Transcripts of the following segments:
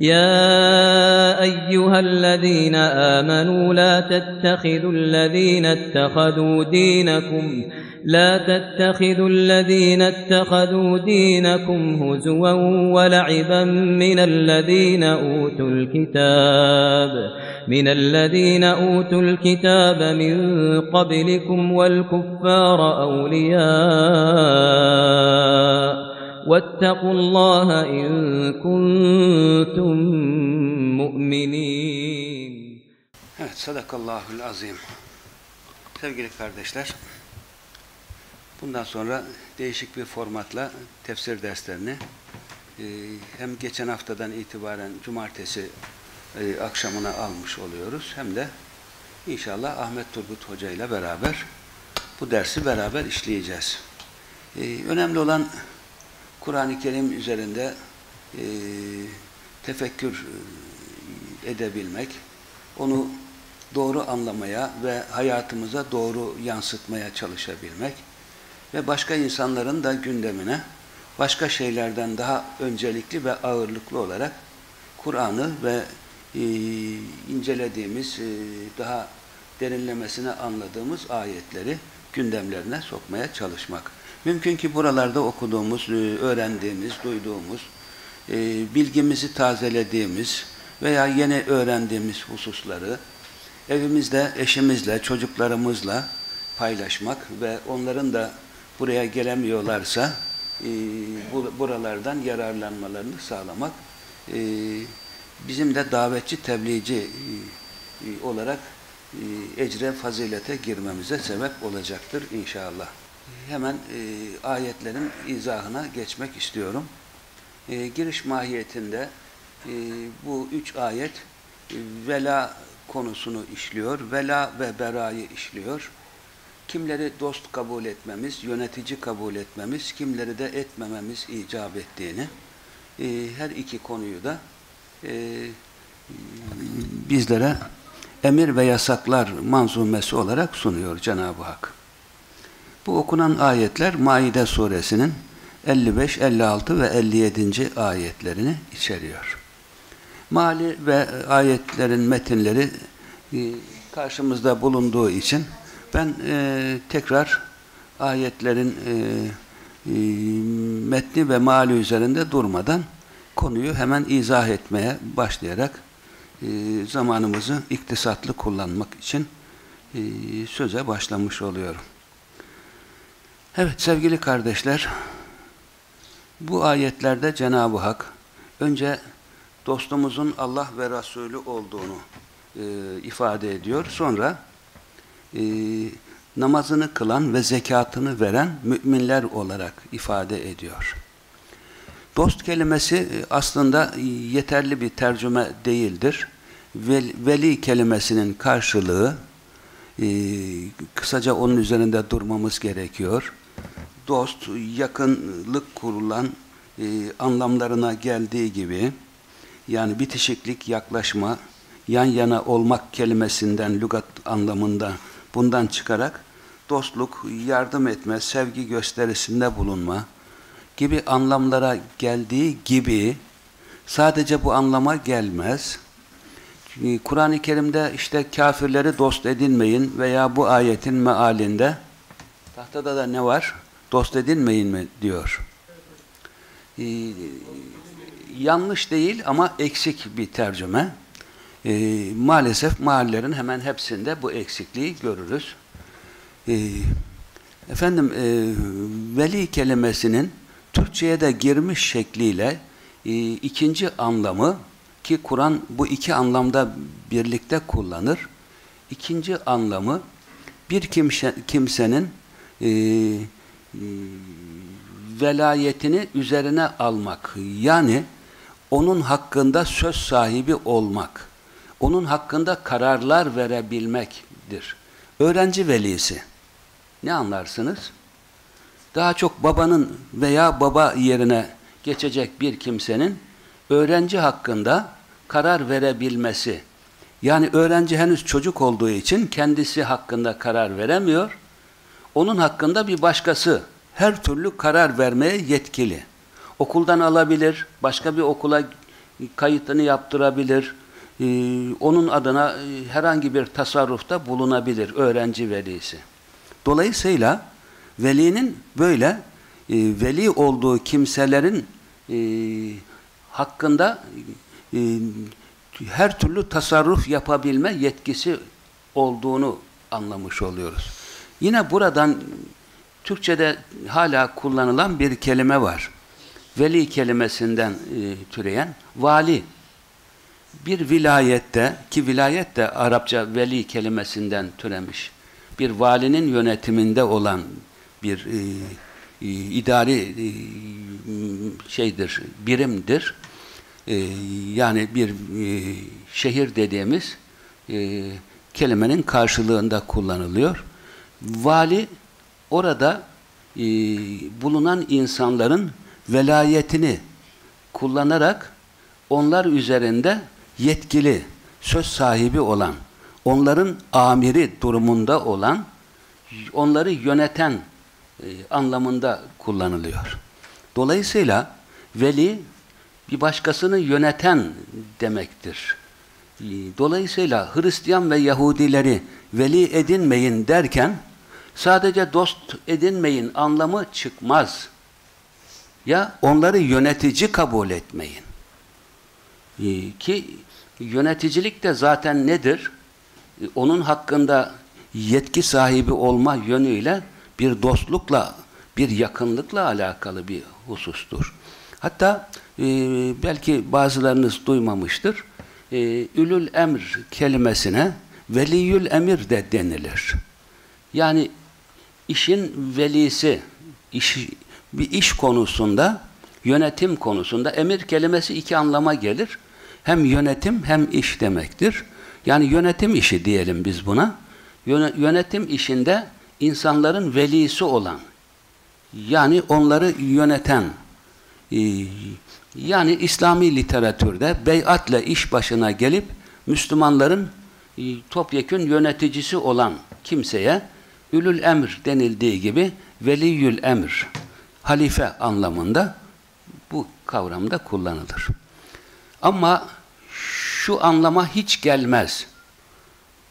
يا أيها الذين آمنوا لا تتخذوا الذين اتخذوا دينكم لا تتخذوا الذين اتخذوا دينكم هزوا ولعبا من الذين أوتوا الكتاب من الذين أوتوا الكتاب من قبلكم والكفار أولياء واتقوا الله إن كنتم مؤمنين Evet, sadakallahul azim. Sevgili kardeşler, bundan sonra değişik bir formatla tefsir derslerini e, hem geçen haftadan itibaren cumartesi e, akşamına almış oluyoruz, hem de inşallah Ahmet Turgut Hoca ile beraber bu dersi beraber işleyeceğiz. E, önemli olan Kur'an-ı Kerim üzerinde e, tefekkür e, edebilmek, onu doğru anlamaya ve hayatımıza doğru yansıtmaya çalışabilmek ve başka insanların da gündemine başka şeylerden daha öncelikli ve ağırlıklı olarak Kur'an'ı ve e, incelediğimiz, e, daha derinlemesine anladığımız ayetleri gündemlerine sokmaya çalışmak. Mümkün ki buralarda okuduğumuz, e, öğrendiğimiz, duyduğumuz, e, bilgimizi tazelediğimiz veya yeni öğrendiğimiz hususları evimizde eşimizle, çocuklarımızla paylaşmak ve onların da buraya gelemiyorlarsa e, bu, buralardan yararlanmalarını sağlamak bizim de davetçi, tebliğci olarak ecre, fazilete girmemize sebep olacaktır inşallah. Hemen e, ayetlerin izahına geçmek istiyorum. E, giriş mahiyetinde e, bu üç ayet e, vela konusunu işliyor. Vela ve berayı işliyor. Kimleri dost kabul etmemiz, yönetici kabul etmemiz, kimleri de etmememiz icap ettiğini e, her iki konuyu da e, bizlere emir ve yasaklar manzumesi olarak sunuyor Cenab-ı Hak. Bu okunan ayetler Maide suresinin 55, 56 ve 57. ayetlerini içeriyor. Mali ve ayetlerin metinleri e, karşımızda bulunduğu için ben e, tekrar ayetlerin e, e, metni ve mali üzerinde durmadan konuyu hemen izah etmeye başlayarak e, zamanımızı iktisatlı kullanmak için e, söze başlamış oluyorum. Evet sevgili kardeşler, bu ayetlerde Cenab-ı Hak önce dostumuzun Allah ve Resulü olduğunu e, ifade ediyor. Sonra e, namazını kılan ve zekatını veren müminler olarak ifade ediyor. Dost kelimesi e, aslında yeterli bir tercüme değildir. Veli, kelimesinin karşılığı e, kısaca onun üzerinde durmamız gerekiyor. Dost, yakınlık kurulan e, anlamlarına geldiği gibi yani bitişiklik, yaklaşma, yan yana olmak kelimesinden lügat anlamında bundan çıkarak dostluk, yardım etme, sevgi gösterisinde bulunma gibi anlamlara geldiği gibi sadece bu anlama gelmez. Kur'an-ı Kerim'de işte kafirleri dost edinmeyin veya bu ayetin mealinde tahtada da ne var? Dost edinmeyin mi diyor. Ee, yanlış değil ama eksik bir tercüme. Ee, maalesef mahallerin hemen hepsinde bu eksikliği görürüz. Ee, efendim e, veli kelimesinin Türkçe'ye de girmiş şekliyle e, ikinci anlamı ki Kur'an bu iki anlamda birlikte kullanır. İkinci anlamı bir kimse, kimsenin e, velayetini üzerine almak. Yani onun hakkında söz sahibi olmak, onun hakkında kararlar verebilmektir. Öğrenci velisi. Ne anlarsınız? Daha çok babanın veya baba yerine geçecek bir kimsenin öğrenci hakkında karar verebilmesi. Yani öğrenci henüz çocuk olduğu için kendisi hakkında karar veremiyor. Onun hakkında bir başkası her türlü karar vermeye yetkili. Okuldan alabilir, başka bir okula kayıtını yaptırabilir, ee, onun adına e, herhangi bir tasarrufta bulunabilir öğrenci velisi. Dolayısıyla velinin böyle e, veli olduğu kimselerin e, hakkında her türlü tasarruf yapabilme yetkisi olduğunu anlamış oluyoruz. Yine buradan Türkçe'de hala kullanılan bir kelime var. Veli kelimesinden e, türeyen vali. Bir vilayette ki vilayet de Arapça veli kelimesinden türemiş. Bir valinin yönetiminde olan bir e, e, idari e, şeydir, birimdir. E, yani bir şehir dediğimiz kelimenin karşılığında kullanılıyor. Vali orada e, bulunan insanların velayetini kullanarak onlar üzerinde yetkili, söz sahibi olan, onların amiri durumunda olan, onları yöneten e, anlamında kullanılıyor. Dolayısıyla veli bir başkasını yöneten demektir. E, dolayısıyla Hristiyan ve Yahudileri veli edinmeyin derken sadece dost edinmeyin anlamı çıkmaz. Ya onları yönetici kabul etmeyin. Ee, ki yöneticilik de zaten nedir? Ee, onun hakkında yetki sahibi olma yönüyle bir dostlukla, bir yakınlıkla alakalı bir husustur. Hatta belki bazılarınız duymamıştır. E, ülül emr kelimesine veliyül emir de denilir. Yani işin velisi, iş, bir iş konusunda, yönetim konusunda emir kelimesi iki anlama gelir. Hem yönetim hem iş demektir. Yani yönetim işi diyelim biz buna. Yönetim işinde insanların velisi olan, yani onları yöneten, e, yani İslami literatürde beyatle iş başına gelip Müslümanların e, topyekün yöneticisi olan kimseye ülül emr denildiği gibi veliyül emr halife anlamında bu kavramda kullanılır. Ama şu anlama hiç gelmez.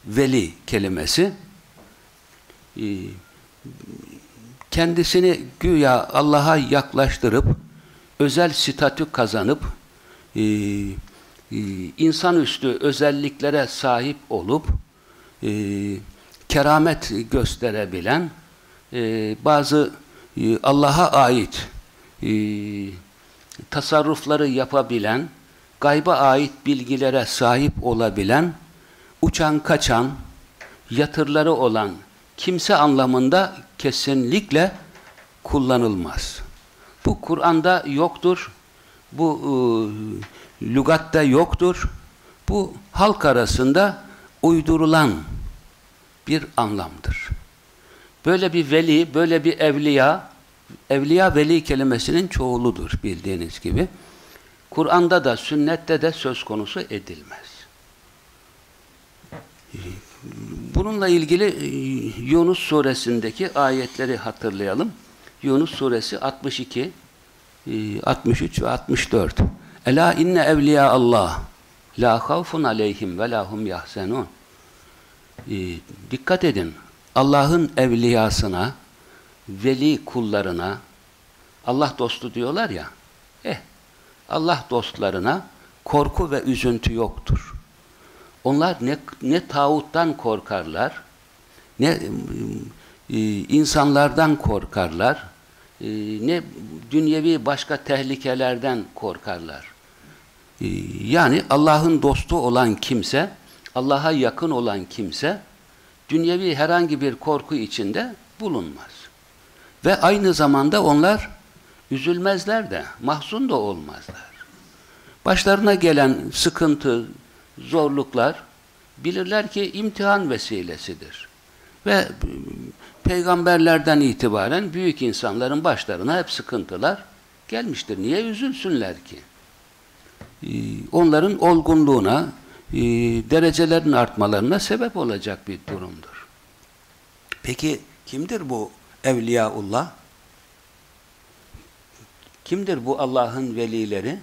Veli kelimesi ee, kendisini güya Allah'a yaklaştırıp özel statü kazanıp e, e, insanüstü özelliklere sahip olup e, keramet gösterebilen bazı Allah'a ait tasarrufları yapabilen gayba ait bilgilere sahip olabilen, uçan kaçan, yatırları olan kimse anlamında kesinlikle kullanılmaz. Bu Kur'an'da yoktur, bu e, lügatta yoktur, bu halk arasında uydurulan bir anlamdır. Böyle bir veli, böyle bir evliya, evliya veli kelimesinin çoğuludur bildiğiniz gibi. Kur'an'da da sünnette de söz konusu edilmez. Bununla ilgili e, Yunus suresindeki ayetleri hatırlayalım. Yunus suresi 62, 63 e, ve 64. Ela inne evliya Allah la havfun aleyhim ve lahum yahzenun. E, dikkat edin. Allah'ın evliyasına, veli kullarına, Allah dostu diyorlar ya, eh, Allah dostlarına korku ve üzüntü yoktur. Onlar ne, ne tağuttan korkarlar, ne e, insanlardan korkarlar, e, ne dünyevi başka tehlikelerden korkarlar. E, yani Allah'ın dostu olan kimse, Allah'a yakın olan kimse, dünyevi herhangi bir korku içinde bulunmaz. Ve aynı zamanda onlar üzülmezler de, mahzun da olmazlar. Başlarına gelen sıkıntı, zorluklar bilirler ki imtihan vesilesidir. Ve peygamberlerden itibaren büyük insanların başlarına hep sıkıntılar gelmiştir. Niye üzülsünler ki? Ee, onların olgunluğuna, e, derecelerin artmalarına sebep olacak bir durumdur. Peki kimdir bu Evliyaullah? Kimdir bu Allah'ın velileri?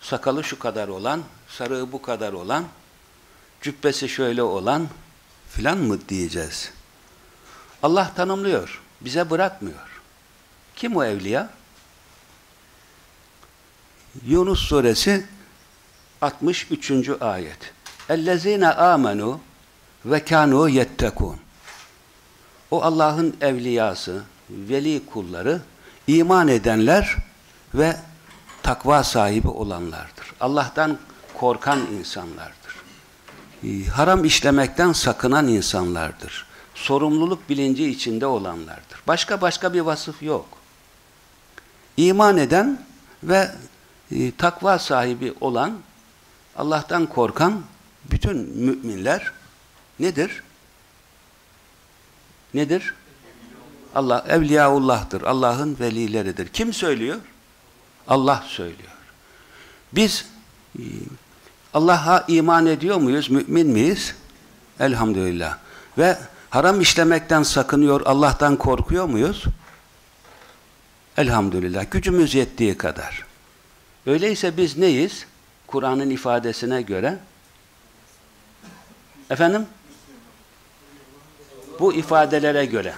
Sakalı şu kadar olan, sarığı bu kadar olan, cübbesi şöyle olan filan mı diyeceğiz? Allah tanımlıyor, bize bırakmıyor. Kim o evliya? Yunus suresi 63. ayet. Ellezine amenu ve kanu yettekun. O Allah'ın evliyası, veli kulları, iman edenler ve takva sahibi olanlardır. Allah'tan korkan insanlardır. Haram işlemekten sakınan insanlardır. Sorumluluk bilinci içinde olanlardır. Başka başka bir vasıf yok. İman eden ve e, takva sahibi olan, Allah'tan korkan bütün müminler nedir? Nedir? Allah Evliyaullah'tır. Allah'ın velileridir. Kim söylüyor? Allah söylüyor. Biz e, Allah'a iman ediyor muyuz? Mümin miyiz? Elhamdülillah. Ve haram işlemekten sakınıyor, Allah'tan korkuyor muyuz? Elhamdülillah. Gücümüz yettiği kadar. Öyleyse biz neyiz? Kur'an'ın ifadesine göre. Efendim? Bu ifadelere göre.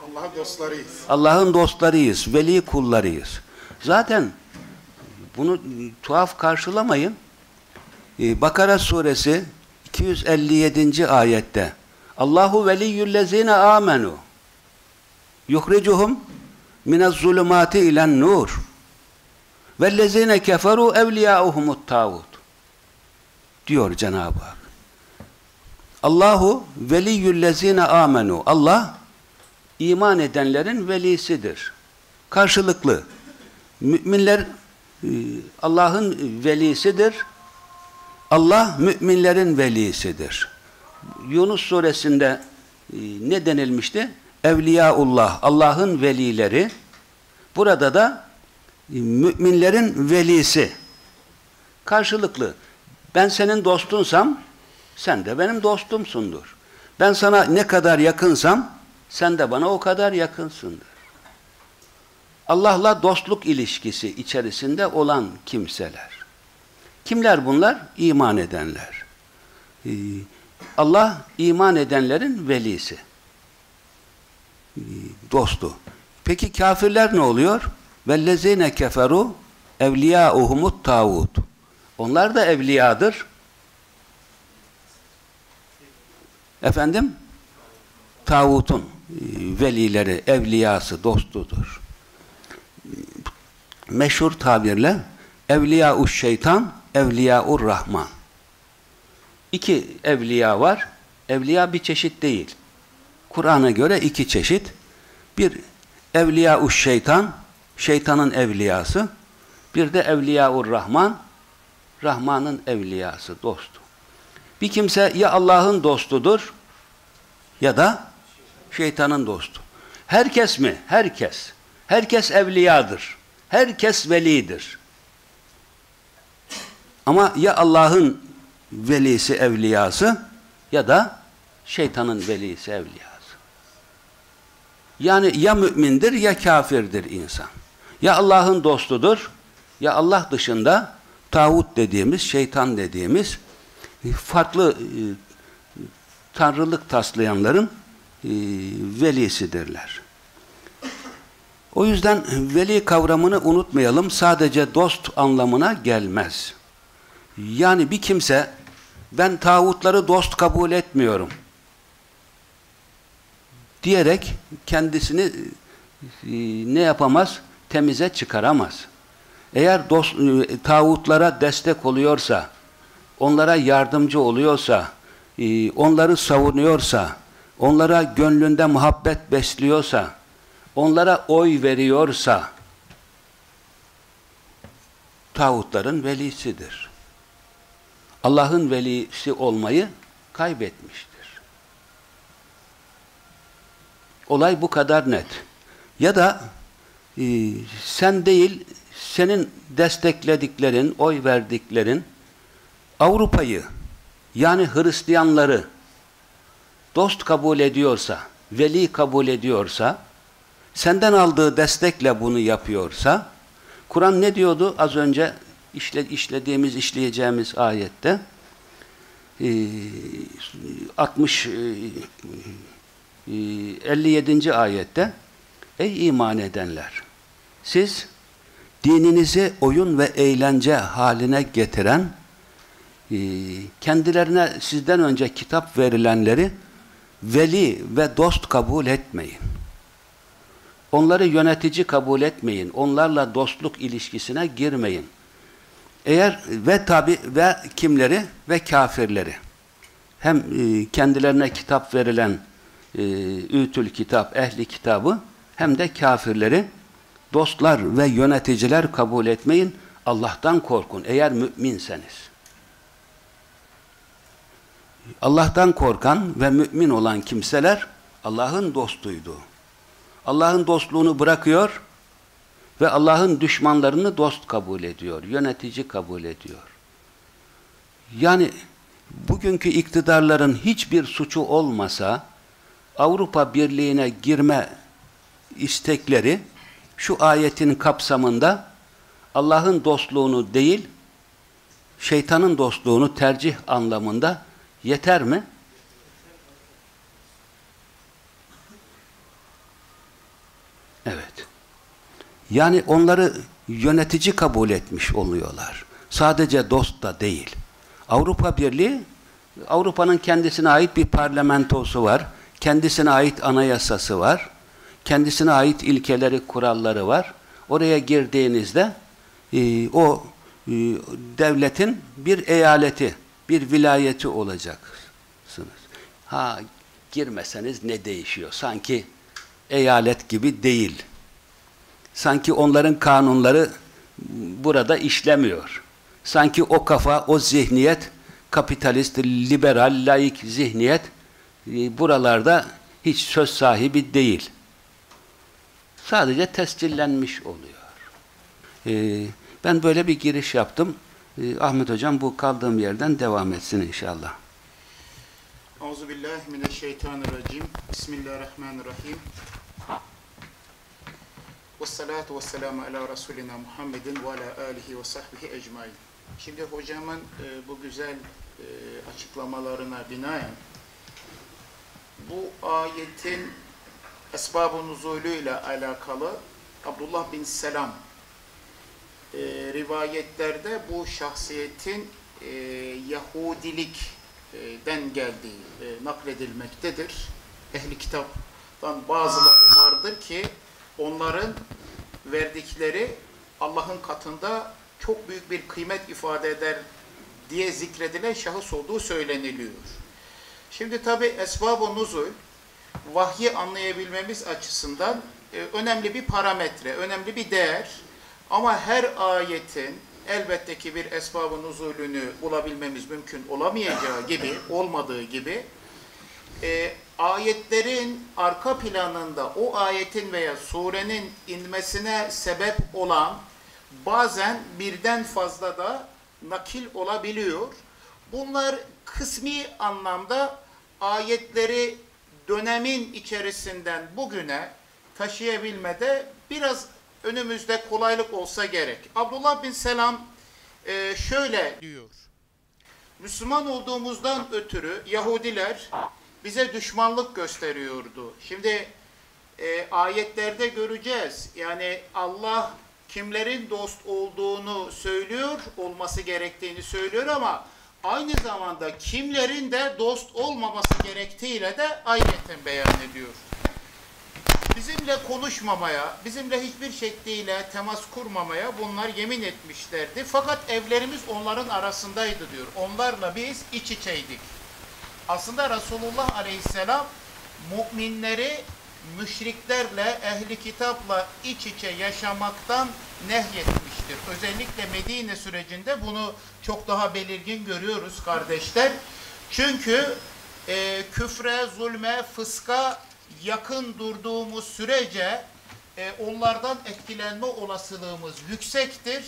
Allah'ın dostlarıyız. Allah'ın dostlarıyız, veli kullarıyız. Zaten bunu tuhaf karşılamayın. Ee, Bakara suresi 257. ayette Allahu veliyyüllezine amenu yuhricuhum minez zulümati ilen nur vellezine keferu evliyauhumut tağut diyor Cenab-ı Hak. Allahu veliyyüllezine amenu Allah iman edenlerin velisidir. Karşılıklı. Müminler e, Allah'ın velisidir. Allah müminlerin velisidir. Yunus suresinde e, ne denilmişti? Evliyaullah, Allah'ın velileri. Burada da e, müminlerin velisi. Karşılıklı. Ben senin dostunsam, sen de benim dostumsundur. Ben sana ne kadar yakınsam, sen de bana o kadar yakınsındır. Allah'la dostluk ilişkisi içerisinde olan kimseler. Kimler bunlar? İman edenler. Allah iman edenlerin velisi. Dostu. Peki kafirler ne oluyor? Vellezine keferu evliyauhumut tağut. Onlar da evliyadır. Efendim? Tağutun velileri, evliyası, dostudur. Meşhur tabirle evliya-u şeytan, evliya-u rahman. İki evliya var. Evliya bir çeşit değil. Kur'an'a göre iki çeşit. Bir evliya şeytan, şeytanın evliyası. Bir de evliya rahman, Rahman'ın evliyası, dostu. Bir kimse ya Allah'ın dostudur ya da şeytanın dostu. Herkes mi? Herkes. Herkes evliyadır. Herkes velidir. Ama ya Allah'ın velisi evliyası ya da şeytanın velisi evliyası. Yani ya mümindir ya kafirdir insan. Ya Allah'ın dostudur ya Allah dışında tağut dediğimiz, şeytan dediğimiz farklı e, tanrılık taslayanların e, velisidirler. O yüzden veli kavramını unutmayalım. Sadece dost anlamına gelmez. Yani bir kimse ben tağutları dost kabul etmiyorum diyerek kendisini e, ne yapamaz? Temize çıkaramaz. Eğer dost, e, tağutlara destek oluyorsa, onlara yardımcı oluyorsa, e, onları savunuyorsa, onlara gönlünde muhabbet besliyorsa, onlara oy veriyorsa, tağutların velisidir. Allah'ın velisi olmayı kaybetmiştir. Olay bu kadar net. Ya da e, sen değil, senin desteklediklerin, oy verdiklerin Avrupa'yı yani Hristiyanları dost kabul ediyorsa, veli kabul ediyorsa, senden aldığı destekle bunu yapıyorsa, Kur'an ne diyordu az önce işle, işlediğimiz, işleyeceğimiz ayette? Ee, 60 e, 57. ayette Ey iman edenler! Siz dininizi oyun ve eğlence haline getiren e, kendilerine sizden önce kitap verilenleri veli ve dost kabul etmeyin. Onları yönetici kabul etmeyin. Onlarla dostluk ilişkisine girmeyin. Eğer ve tabi ve kimleri ve kafirleri hem e, kendilerine kitap verilen e, ütül kitap, ehli kitabı hem de kafirleri dostlar ve yöneticiler kabul etmeyin. Allah'tan korkun eğer müminseniz. Allah'tan korkan ve mümin olan kimseler Allah'ın dostuydu. Allah'ın dostluğunu bırakıyor ve Allah'ın düşmanlarını dost kabul ediyor, yönetici kabul ediyor. Yani bugünkü iktidarların hiçbir suçu olmasa Avrupa Birliği'ne girme istekleri şu ayetin kapsamında Allah'ın dostluğunu değil, şeytanın dostluğunu tercih anlamında yeter mi? Evet. Yani onları yönetici kabul etmiş oluyorlar. Sadece dost da değil. Avrupa Birliği, Avrupa'nın kendisine ait bir parlamentosu var. Kendisine ait anayasası var. Kendisine ait ilkeleri, kuralları var. Oraya girdiğinizde e, o e, devletin bir eyaleti, bir vilayeti olacaksınız. Ha girmeseniz ne değişiyor? Sanki eyalet gibi değil. Sanki onların kanunları burada işlemiyor. Sanki o kafa, o zihniyet, kapitalist, liberal, laik zihniyet e, buralarda hiç söz sahibi değil. Sadece tescillenmiş oluyor. Ee, ben böyle bir giriş yaptım. Ee, Ahmet Hocam bu kaldığım yerden devam etsin inşallah. Euzubillahimineşşeytanirracim. Bismillahirrahmanirrahim. Ve selamu ala Resulina Muhammedin ve ala alihi ve sahbihi ecmain. Şimdi hocamın e, bu güzel e, açıklamalarına binaen bu ayetin esbab-ı nuzulü ile alakalı Abdullah bin Selam e, rivayetlerde bu şahsiyetin e, Yahudilikten geldiği e, nakledilmektedir. Ehli kitaptan bazıları vardır ki onların verdikleri Allah'ın katında çok büyük bir kıymet ifade eder diye zikredilen şahıs olduğu söyleniliyor. Şimdi tabi esbab-ı nuzul vahyi anlayabilmemiz açısından e, önemli bir parametre, önemli bir değer. Ama her ayetin elbette ki bir esbab-ı nuzulünü bulabilmemiz mümkün olamayacağı gibi, olmadığı gibi e, ayetlerin arka planında o ayetin veya surenin inmesine sebep olan bazen birden fazla da nakil olabiliyor. Bunlar kısmi anlamda ayetleri dönemin içerisinden bugüne taşıyabilmede biraz önümüzde kolaylık olsa gerek. Abdullah bin Selam e, şöyle diyor. Müslüman olduğumuzdan ötürü Yahudiler bize düşmanlık gösteriyordu. Şimdi e, ayetlerde göreceğiz. Yani Allah kimlerin dost olduğunu söylüyor, olması gerektiğini söylüyor ama aynı zamanda kimlerin de dost olmaması gerektiğiyle de ayetten beyan ediyor. Bizimle konuşmamaya, bizimle hiçbir şekliyle temas kurmamaya bunlar yemin etmişlerdi. Fakat evlerimiz onların arasındaydı diyor. Onlarla biz iç içeydik. Aslında Resulullah Aleyhisselam müminleri müşriklerle, ehli kitapla iç içe yaşamaktan nehyetmiştir. Özellikle Medine sürecinde bunu çok daha belirgin görüyoruz kardeşler. Çünkü e, küfre, zulme, fıska yakın durduğumuz sürece e, onlardan etkilenme olasılığımız yüksektir.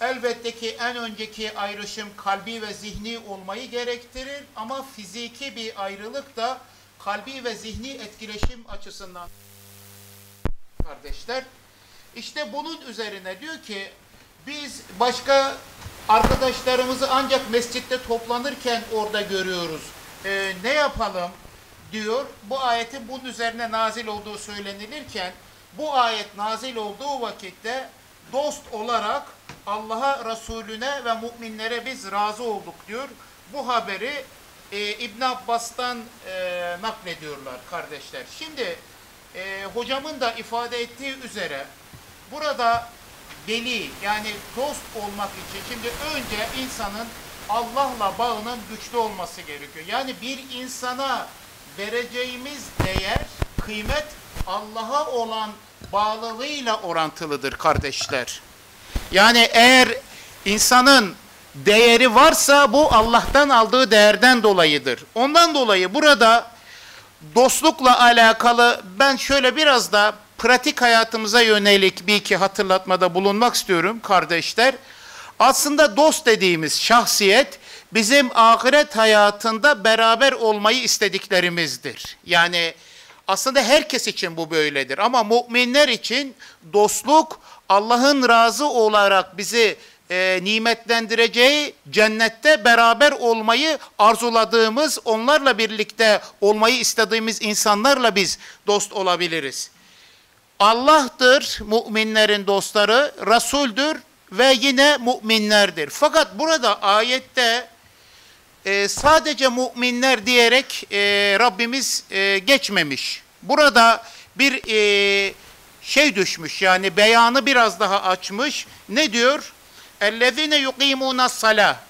Elbette ki en önceki ayrışım kalbi ve zihni olmayı gerektirir ama fiziki bir ayrılık da kalbi ve zihni etkileşim açısından kardeşler. İşte bunun üzerine diyor ki biz başka arkadaşlarımızı ancak mescitte toplanırken orada görüyoruz. Ee, ne yapalım diyor. Bu ayetin bunun üzerine nazil olduğu söylenilirken bu ayet nazil olduğu vakitte dost olarak Allah'a, Resulüne ve müminlere biz razı olduk diyor. Bu haberi e, İbn Abbas'tan e, naklediyorlar kardeşler. Şimdi e, hocamın da ifade ettiği üzere burada veli yani dost olmak için şimdi önce insanın Allah'la bağının güçlü olması gerekiyor. Yani bir insana vereceğimiz değer, kıymet Allah'a olan bağlılığıyla orantılıdır kardeşler. Yani eğer insanın değeri varsa bu Allah'tan aldığı değerden dolayıdır. Ondan dolayı burada dostlukla alakalı ben şöyle biraz da pratik hayatımıza yönelik bir iki hatırlatmada bulunmak istiyorum kardeşler. Aslında dost dediğimiz şahsiyet bizim ahiret hayatında beraber olmayı istediklerimizdir. Yani aslında herkes için bu böyledir ama müminler için dostluk Allah'ın razı olarak bizi e, nimetlendireceği cennette beraber olmayı arzuladığımız, onlarla birlikte olmayı istediğimiz insanlarla biz dost olabiliriz. Allah'tır müminlerin dostları, Resul'dür ve yine müminlerdir. Fakat burada ayette e, sadece müminler diyerek e, Rabbimiz e, geçmemiş. Burada bir e, şey düşmüş yani beyanı biraz daha açmış. Ne diyor? Ellezine yuqimuna sala.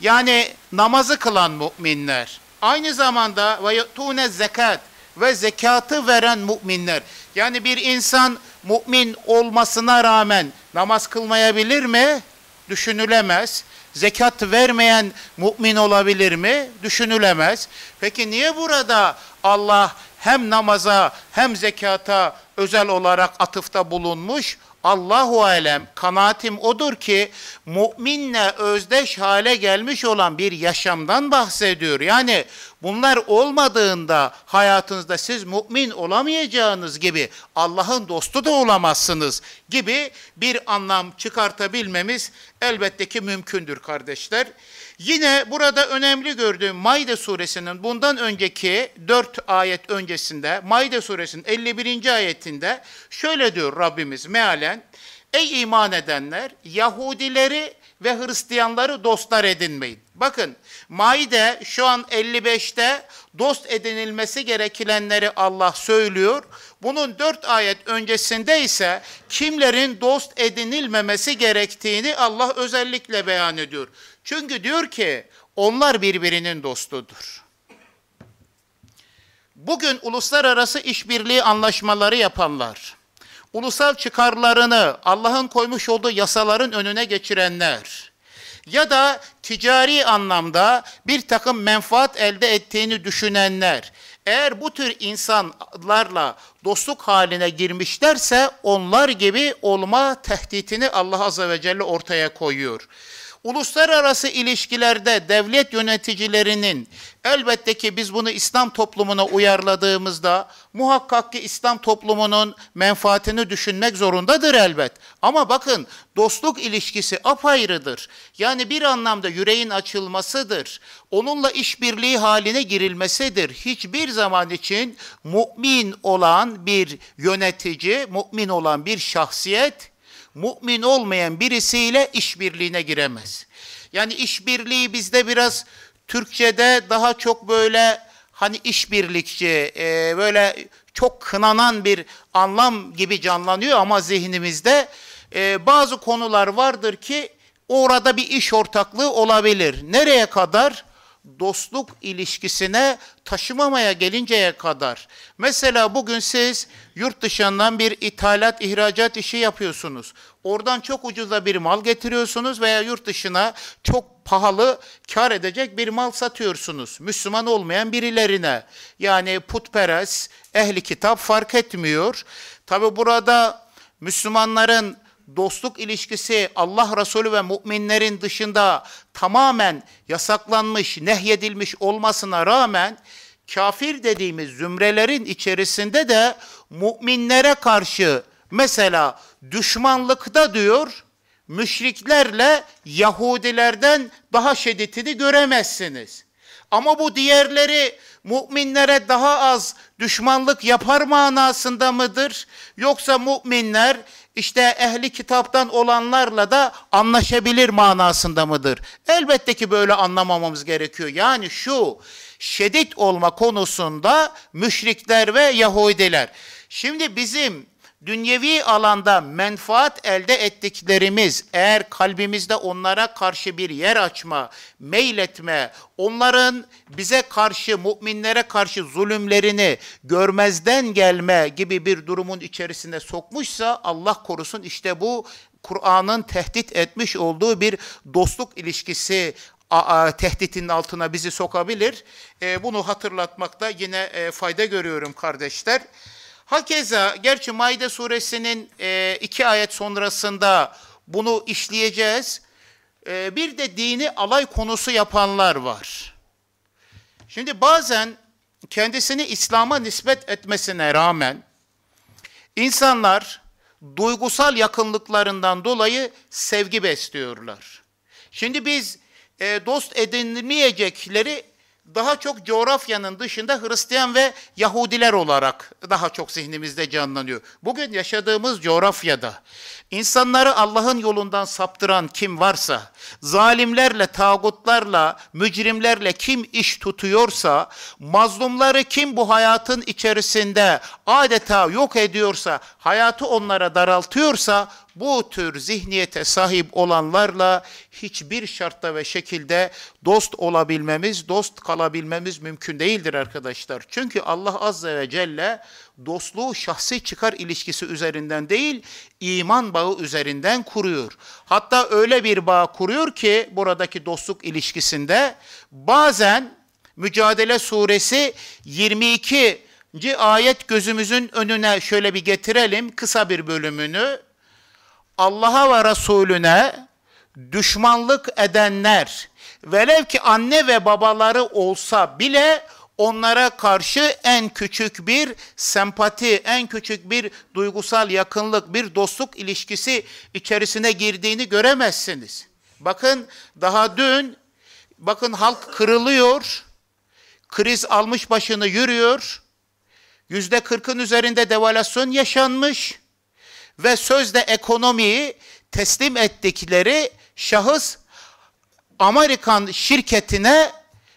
Yani namazı kılan müminler. Aynı zamanda ve yutune zekat ve zekatı veren müminler. Yani bir insan mümin olmasına rağmen namaz kılmayabilir mi? Düşünülemez. Zekat vermeyen mümin olabilir mi? Düşünülemez. Peki niye burada Allah hem namaza hem zekata özel olarak atıfta bulunmuş? Allahu alem kanaatim odur ki müminle özdeş hale gelmiş olan bir yaşamdan bahsediyor. Yani bunlar olmadığında hayatınızda siz mümin olamayacağınız gibi Allah'ın dostu da olamazsınız gibi bir anlam çıkartabilmemiz elbette ki mümkündür kardeşler. Yine burada önemli gördüğüm Maide suresinin bundan önceki 4 ayet öncesinde Maide suresinin 51. ayetinde şöyle diyor Rabbimiz mealen Ey iman edenler Yahudileri ve Hristiyanları dostlar edinmeyin. Bakın Maide şu an 55'te dost edinilmesi gerekilenleri Allah söylüyor. Bunun dört ayet öncesinde ise kimlerin dost edinilmemesi gerektiğini Allah özellikle beyan ediyor. Çünkü diyor ki onlar birbirinin dostudur. Bugün uluslararası işbirliği anlaşmaları yapanlar, ulusal çıkarlarını Allah'ın koymuş olduğu yasaların önüne geçirenler ya da ticari anlamda bir takım menfaat elde ettiğini düşünenler, eğer bu tür insanlarla dostluk haline girmişlerse onlar gibi olma tehditini Allah Azze ve Celle ortaya koyuyor. Uluslararası ilişkilerde devlet yöneticilerinin elbette ki biz bunu İslam toplumuna uyarladığımızda muhakkak ki İslam toplumunun menfaatini düşünmek zorundadır elbet. Ama bakın dostluk ilişkisi apayrıdır. Yani bir anlamda yüreğin açılmasıdır. Onunla işbirliği haline girilmesidir. Hiçbir zaman için mümin olan bir yönetici, mümin olan bir şahsiyet mümin olmayan birisiyle işbirliğine giremez. Yani işbirliği bizde biraz Türkçe'de daha çok böyle hani işbirlikçi, e, böyle çok kınanan bir anlam gibi canlanıyor ama zihnimizde e, bazı konular vardır ki orada bir iş ortaklığı olabilir. Nereye kadar? Dostluk ilişkisine taşımamaya gelinceye kadar. Mesela bugün siz yurt dışından bir ithalat, ihracat işi yapıyorsunuz. Oradan çok ucuza bir mal getiriyorsunuz veya yurt dışına çok pahalı kar edecek bir mal satıyorsunuz. Müslüman olmayan birilerine. Yani putperest, ehli kitap fark etmiyor. Tabi burada Müslümanların dostluk ilişkisi Allah Resulü ve müminlerin dışında tamamen yasaklanmış, nehyedilmiş olmasına rağmen kafir dediğimiz zümrelerin içerisinde de müminlere karşı mesela düşmanlıkta diyor müşriklerle Yahudilerden daha şiddetini göremezsiniz. Ama bu diğerleri müminlere daha az düşmanlık yapar manasında mıdır? Yoksa müminler işte ehli kitaptan olanlarla da anlaşabilir manasında mıdır? Elbette ki böyle anlamamamız gerekiyor. Yani şu şiddet olma konusunda müşrikler ve Yahudiler. Şimdi bizim dünyevi alanda menfaat elde ettiklerimiz eğer kalbimizde onlara karşı bir yer açma, meyletme, onların bize karşı, müminlere karşı zulümlerini görmezden gelme gibi bir durumun içerisine sokmuşsa Allah korusun işte bu Kur'an'ın tehdit etmiş olduğu bir dostluk ilişkisi tehditinin altına bizi sokabilir. E, bunu hatırlatmakta yine e, fayda görüyorum kardeşler. Hakeza gerçi Maide suresinin e, iki ayet sonrasında bunu işleyeceğiz. E, bir de dini alay konusu yapanlar var. Şimdi bazen kendisini İslam'a nispet etmesine rağmen insanlar duygusal yakınlıklarından dolayı sevgi besliyorlar. Şimdi biz e, dost edinmeyecekleri daha çok coğrafyanın dışında Hristiyan ve Yahudiler olarak daha çok zihnimizde canlanıyor. Bugün yaşadığımız coğrafyada insanları Allah'ın yolundan saptıran kim varsa, zalimlerle, tağutlarla, mücrimlerle kim iş tutuyorsa, mazlumları kim bu hayatın içerisinde adeta yok ediyorsa, hayatı onlara daraltıyorsa, bu tür zihniyete sahip olanlarla hiçbir şartta ve şekilde dost olabilmemiz, dost kalabilmemiz mümkün değildir arkadaşlar. Çünkü Allah Azze ve Celle dostluğu şahsi çıkar ilişkisi üzerinden değil, iman bağı üzerinden kuruyor. Hatta öyle bir bağ kuruyor ki buradaki dostluk ilişkisinde bazen Mücadele Suresi 22 ayet gözümüzün önüne şöyle bir getirelim kısa bir bölümünü. Allah'a ve Resulüne düşmanlık edenler velev ki anne ve babaları olsa bile onlara karşı en küçük bir sempati, en küçük bir duygusal yakınlık, bir dostluk ilişkisi içerisine girdiğini göremezsiniz. Bakın daha dün bakın halk kırılıyor. Kriz almış başını yürüyor. Yüzde kırkın üzerinde devalüasyon yaşanmış ve sözde ekonomiyi teslim ettikleri şahıs Amerikan şirketine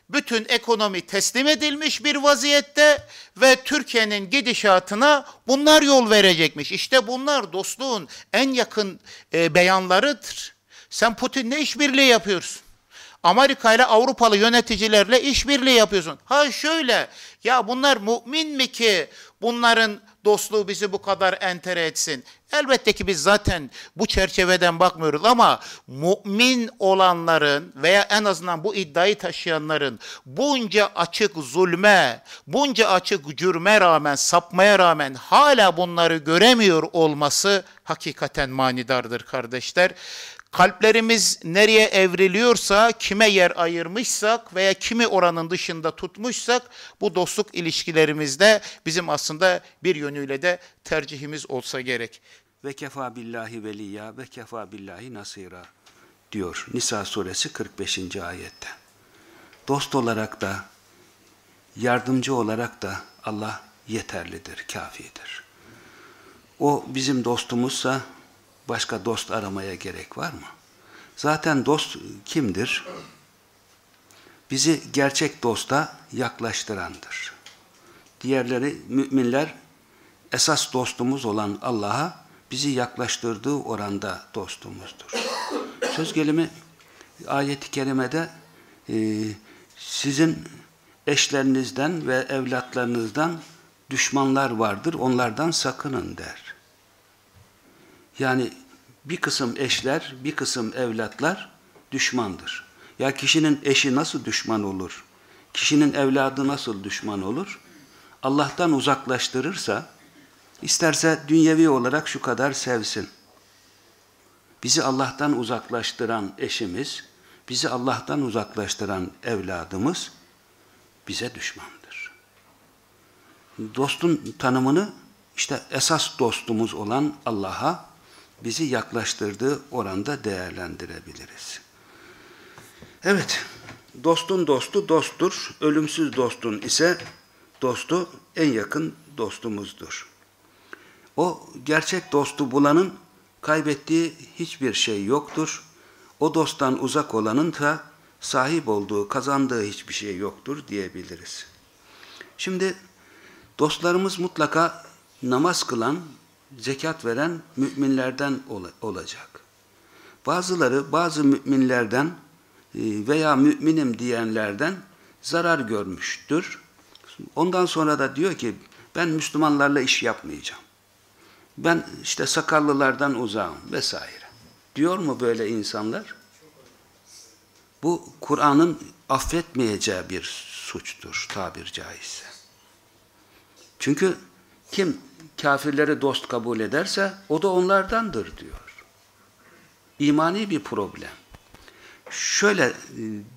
bütün ekonomi teslim edilmiş bir vaziyette ve Türkiye'nin gidişatına bunlar yol verecekmiş. İşte bunlar dostluğun en yakın e, beyanlarıdır. Sen Putin'le işbirliği yapıyorsun. Amerika ile Avrupalı yöneticilerle işbirliği yapıyorsun. Ha şöyle, ya bunlar mümin mi ki bunların dostluğu bizi bu kadar entere etsin? Elbette ki biz zaten bu çerçeveden bakmıyoruz ama mümin olanların veya en azından bu iddiayı taşıyanların bunca açık zulme, bunca açık cürme rağmen, sapmaya rağmen hala bunları göremiyor olması hakikaten manidardır kardeşler kalplerimiz nereye evriliyorsa, kime yer ayırmışsak veya kimi oranın dışında tutmuşsak bu dostluk ilişkilerimizde bizim aslında bir yönüyle de tercihimiz olsa gerek. Ve kefa billahi veliya ve kefa billahi nasira diyor Nisa suresi 45. ayette. Dost olarak da yardımcı olarak da Allah yeterlidir, kafidir. O bizim dostumuzsa Başka dost aramaya gerek var mı? Zaten dost kimdir? Bizi gerçek dosta yaklaştırandır. Diğerleri müminler esas dostumuz olan Allah'a bizi yaklaştırdığı oranda dostumuzdur. Söz gelimi ayet-i kerimede e, sizin eşlerinizden ve evlatlarınızdan düşmanlar vardır, onlardan sakının der. Yani bir kısım eşler, bir kısım evlatlar düşmandır. Ya kişinin eşi nasıl düşman olur? Kişinin evladı nasıl düşman olur? Allah'tan uzaklaştırırsa, isterse dünyevi olarak şu kadar sevsin. Bizi Allah'tan uzaklaştıran eşimiz, bizi Allah'tan uzaklaştıran evladımız bize düşmandır. Dostun tanımını işte esas dostumuz olan Allah'a bizi yaklaştırdığı oranda değerlendirebiliriz. Evet, dostun dostu dosttur, ölümsüz dostun ise dostu en yakın dostumuzdur. O gerçek dostu bulanın kaybettiği hiçbir şey yoktur. O dosttan uzak olanın da sahip olduğu, kazandığı hiçbir şey yoktur diyebiliriz. Şimdi dostlarımız mutlaka namaz kılan, zekat veren müminlerden ol olacak. Bazıları bazı müminlerden e, veya müminim diyenlerden zarar görmüştür. Ondan sonra da diyor ki ben Müslümanlarla iş yapmayacağım. Ben işte sakallılardan uzağım vesaire. Diyor mu böyle insanlar? Bu Kur'an'ın affetmeyeceği bir suçtur tabir caizse. Çünkü kim kafirleri dost kabul ederse o da onlardandır diyor. İmani bir problem. Şöyle e,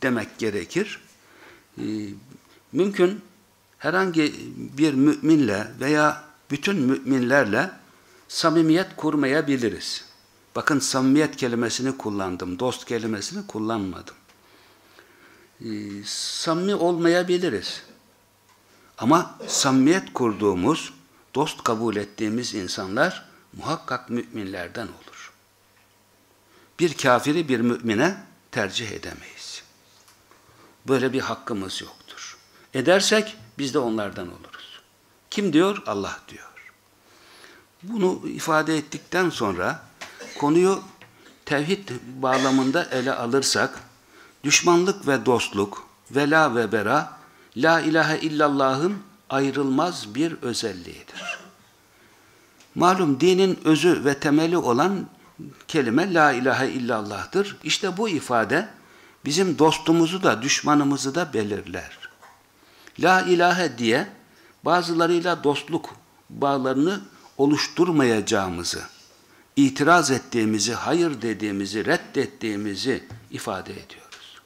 demek gerekir. E, mümkün herhangi bir müminle veya bütün müminlerle samimiyet kurmayabiliriz. Bakın samimiyet kelimesini kullandım, dost kelimesini kullanmadım. Ee, samimi olmayabiliriz. Ama samimiyet kurduğumuz, dost kabul ettiğimiz insanlar muhakkak müminlerden olur. Bir kafiri bir mümine tercih edemeyiz. Böyle bir hakkımız yoktur. Edersek biz de onlardan oluruz. Kim diyor? Allah diyor. Bunu ifade ettikten sonra konuyu tevhid bağlamında ele alırsak düşmanlık ve dostluk, vela ve bera la ilahe illallah'ın ayrılmaz bir özelliğidir. Malum dinin özü ve temeli olan kelime la ilahe illallah'tır. İşte bu ifade bizim dostumuzu da düşmanımızı da belirler. La ilahe diye bazılarıyla dostluk bağlarını oluşturmayacağımızı, itiraz ettiğimizi, hayır dediğimizi, reddettiğimizi ifade ediyoruz.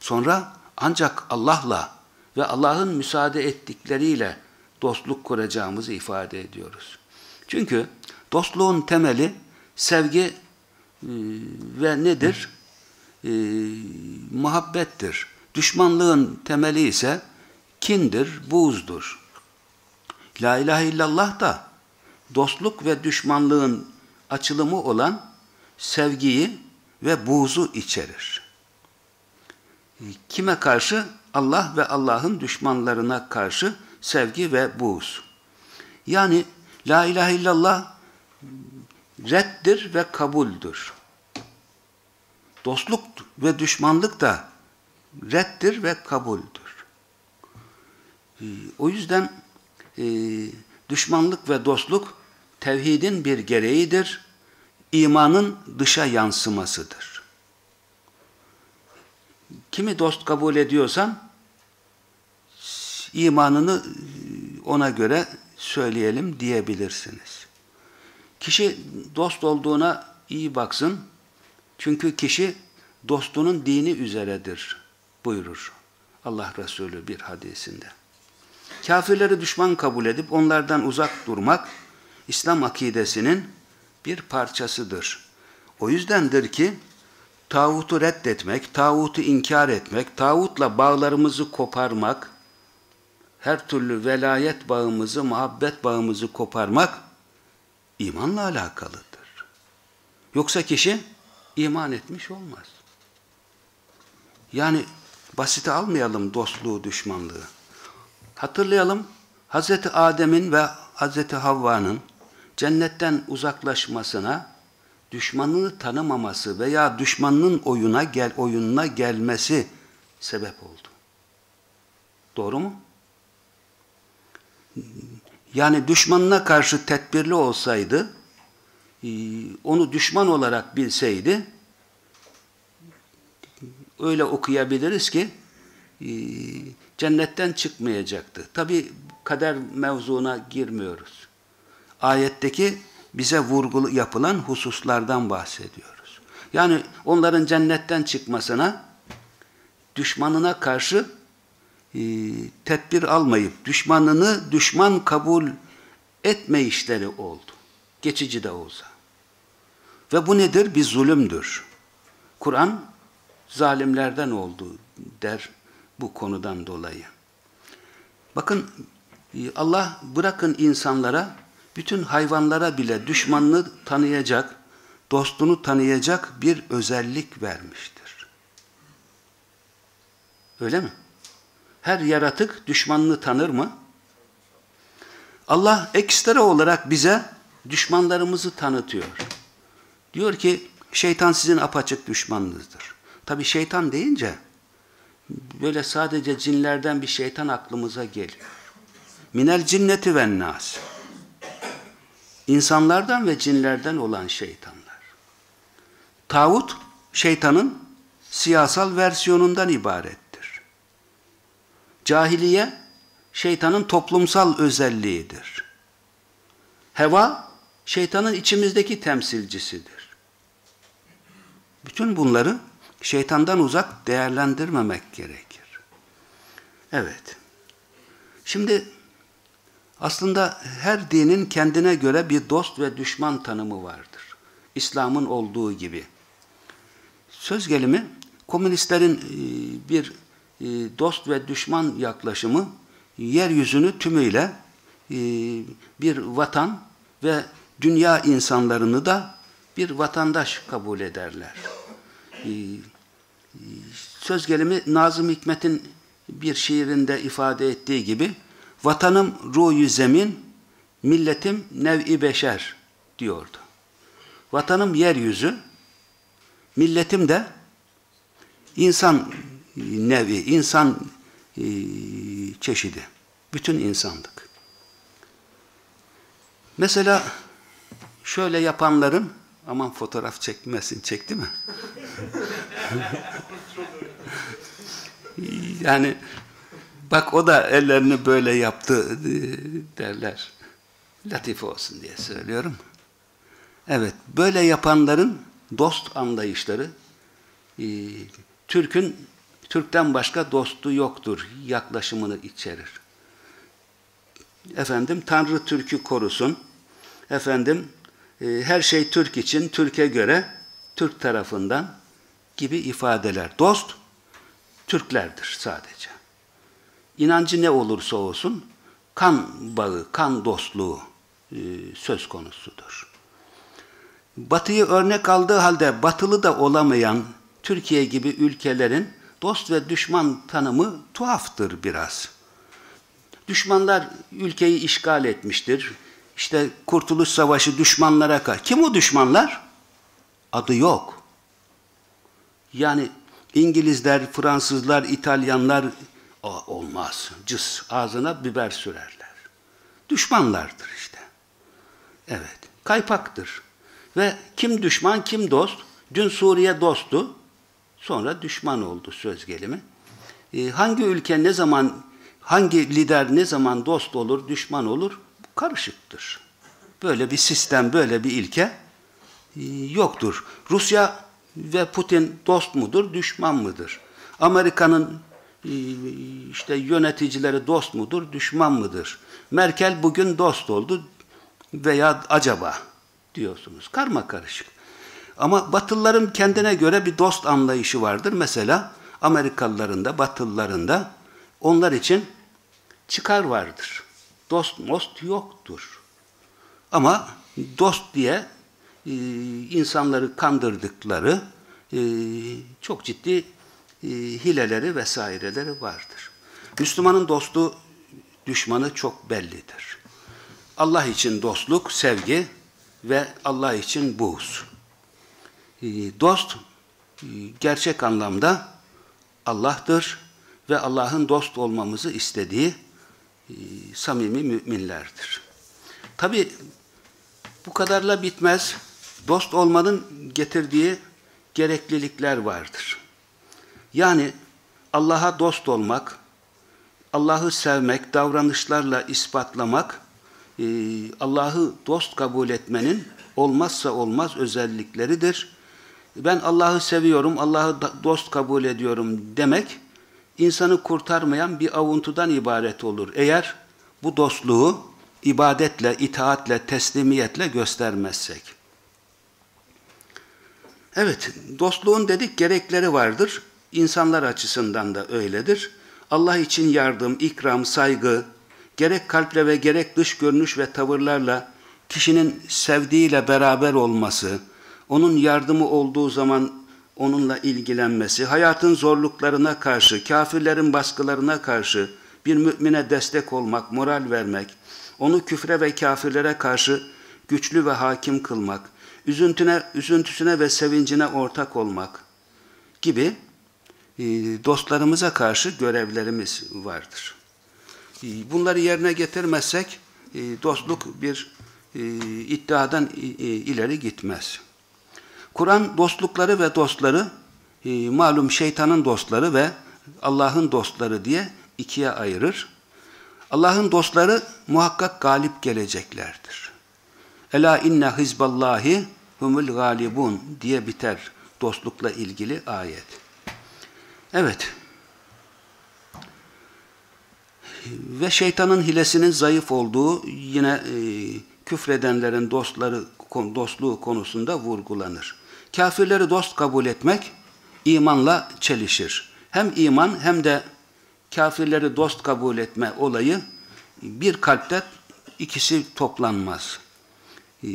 Sonra ancak Allah'la ve Allah'ın müsaade ettikleriyle dostluk kuracağımızı ifade ediyoruz. Çünkü dostluğun temeli sevgi e, ve nedir? E, muhabbettir. Düşmanlığın temeli ise kindir, buğzdur. La ilahe illallah da dostluk ve düşmanlığın açılımı olan sevgiyi ve buğzu içerir. Kime karşı? Allah ve Allah'ın düşmanlarına karşı sevgi ve buğz. Yani La ilahe illallah reddir ve kabuldür. Dostluk ve düşmanlık da reddir ve kabuldür. O yüzden e, düşmanlık ve dostluk tevhidin bir gereğidir, imanın dışa yansımasıdır. Kimi dost kabul ediyorsan, imanını ona göre söyleyelim diyebilirsiniz. Kişi dost olduğuna iyi baksın, çünkü kişi dostunun dini üzeredir buyurur Allah Resulü bir hadisinde. Kafirleri düşman kabul edip onlardan uzak durmak, İslam akidesinin bir parçasıdır. O yüzdendir ki tağutu reddetmek, tağutu inkar etmek, tağutla bağlarımızı koparmak, her türlü velayet bağımızı, muhabbet bağımızı koparmak imanla alakalıdır. Yoksa kişi iman etmiş olmaz. Yani basite almayalım dostluğu, düşmanlığı. Hatırlayalım, Hz. Adem'in ve Hz. Havva'nın cennetten uzaklaşmasına düşmanını tanımaması veya düşmanının oyuna gel oyununa gelmesi sebep oldu. Doğru mu? Yani düşmanına karşı tedbirli olsaydı, e, onu düşman olarak bilseydi, öyle okuyabiliriz ki, e, cennetten çıkmayacaktı. Tabi kader mevzuna girmiyoruz. Ayetteki bize vurgu yapılan hususlardan bahsediyoruz. Yani onların cennetten çıkmasına düşmanına karşı e, tedbir almayıp düşmanını düşman kabul etme işleri oldu. Geçici de olsa. Ve bu nedir? Bir zulümdür. Kur'an zalimlerden oldu der bu konudan dolayı. Bakın Allah bırakın insanlara bütün hayvanlara bile düşmanını tanıyacak, dostunu tanıyacak bir özellik vermiştir. Öyle mi? Her yaratık düşmanını tanır mı? Allah ekstra olarak bize düşmanlarımızı tanıtıyor. Diyor ki şeytan sizin apaçık düşmanınızdır. Tabi şeytan deyince böyle sadece cinlerden bir şeytan aklımıza geliyor. Minel cinneti ve nas. İnsanlardan ve cinlerden olan şeytanlar. Tağut, şeytanın siyasal versiyonundan ibarettir. Cahiliye, şeytanın toplumsal özelliğidir. Heva, şeytanın içimizdeki temsilcisidir. Bütün bunları şeytandan uzak değerlendirmemek gerekir. Evet. Şimdi aslında her dinin kendine göre bir dost ve düşman tanımı vardır. İslam'ın olduğu gibi. Söz gelimi komünistlerin e, bir e, dost ve düşman yaklaşımı yeryüzünü tümüyle e, bir vatan ve dünya insanlarını da bir vatandaş kabul ederler. Söz gelimi Nazım Hikmet'in bir şiirinde ifade ettiği gibi Vatanım ruyu zemin, milletim nev'i beşer diyordu. Vatanım yeryüzü, milletim de insan nevi, insan e, çeşidi. Bütün insanlık. Mesela şöyle yapanların aman fotoğraf çekmesin çekti mi? yani Bak o da ellerini böyle yaptı e, derler. Latife olsun diye söylüyorum. Evet, böyle yapanların dost anlayışları e, Türk'ün Türk'ten başka dostu yoktur yaklaşımını içerir. Efendim Tanrı Türk'ü korusun. Efendim e, her şey Türk için, Türk'e göre Türk tarafından gibi ifadeler. Dost Türklerdir sadece inancı ne olursa olsun kan bağı, kan dostluğu e, söz konusudur. Batıyı örnek aldığı halde batılı da olamayan Türkiye gibi ülkelerin dost ve düşman tanımı tuhaftır biraz. Düşmanlar ülkeyi işgal etmiştir. İşte Kurtuluş Savaşı düşmanlara karşı. Kim o düşmanlar? Adı yok. Yani İngilizler, Fransızlar, İtalyanlar, o olmaz. Cız. Ağzına biber sürerler. Düşmanlardır işte. Evet. Kaypaktır. Ve kim düşman kim dost? Dün Suriye dosttu. Sonra düşman oldu söz gelimi. Ee, hangi ülke ne zaman, hangi lider ne zaman dost olur, düşman olur? Karışıktır. Böyle bir sistem, böyle bir ilke e, yoktur. Rusya ve Putin dost mudur, düşman mıdır? Amerika'nın ee, işte yöneticileri dost mudur, düşman mıdır? Merkel bugün dost oldu veya acaba diyorsunuz. Karma karışık. Ama Batılıların kendine göre bir dost anlayışı vardır. Mesela Amerikalıların da, Batılıların da onlar için çıkar vardır. Dost most yoktur. Ama dost diye e, insanları kandırdıkları e, çok ciddi hileleri vesaireleri vardır. Müslümanın dostu, düşmanı çok bellidir. Allah için dostluk, sevgi ve Allah için buğz. E, dost, e, gerçek anlamda Allah'tır ve Allah'ın dost olmamızı istediği e, samimi müminlerdir. Tabi bu kadarla bitmez. Dost olmanın getirdiği gereklilikler vardır. Yani Allah'a dost olmak, Allah'ı sevmek, davranışlarla ispatlamak, e, Allah'ı dost kabul etmenin olmazsa olmaz özellikleridir. Ben Allah'ı seviyorum, Allah'ı dost kabul ediyorum demek, insanı kurtarmayan bir avuntudan ibaret olur. Eğer bu dostluğu ibadetle, itaatle, teslimiyetle göstermezsek. Evet, dostluğun dedik gerekleri vardır. İnsanlar açısından da öyledir. Allah için yardım, ikram, saygı, gerek kalple ve gerek dış görünüş ve tavırlarla kişinin sevdiğiyle beraber olması, onun yardımı olduğu zaman onunla ilgilenmesi, hayatın zorluklarına karşı, kafirlerin baskılarına karşı bir mümine destek olmak, moral vermek, onu küfre ve kafirlere karşı güçlü ve hakim kılmak, üzüntüne, üzüntüsüne ve sevincine ortak olmak gibi dostlarımıza karşı görevlerimiz vardır. E, bunları yerine getirmezsek e, dostluk bir iddiadan ileri gitmez. Kur'an dostlukları ve dostları malum şeytanın dostları ve Allah'ın dostları diye ikiye ayırır. Allah'ın dostları muhakkak galip geleceklerdir. Ela inne hizballahi humul galibun diye biter dostlukla ilgili ayet. Evet. Ve şeytanın hilesinin zayıf olduğu yine e, küfredenlerin dostları dostluğu konusunda vurgulanır. Kafirleri dost kabul etmek imanla çelişir. Hem iman hem de kafirleri dost kabul etme olayı bir kalpte ikisi toplanmaz. Ee,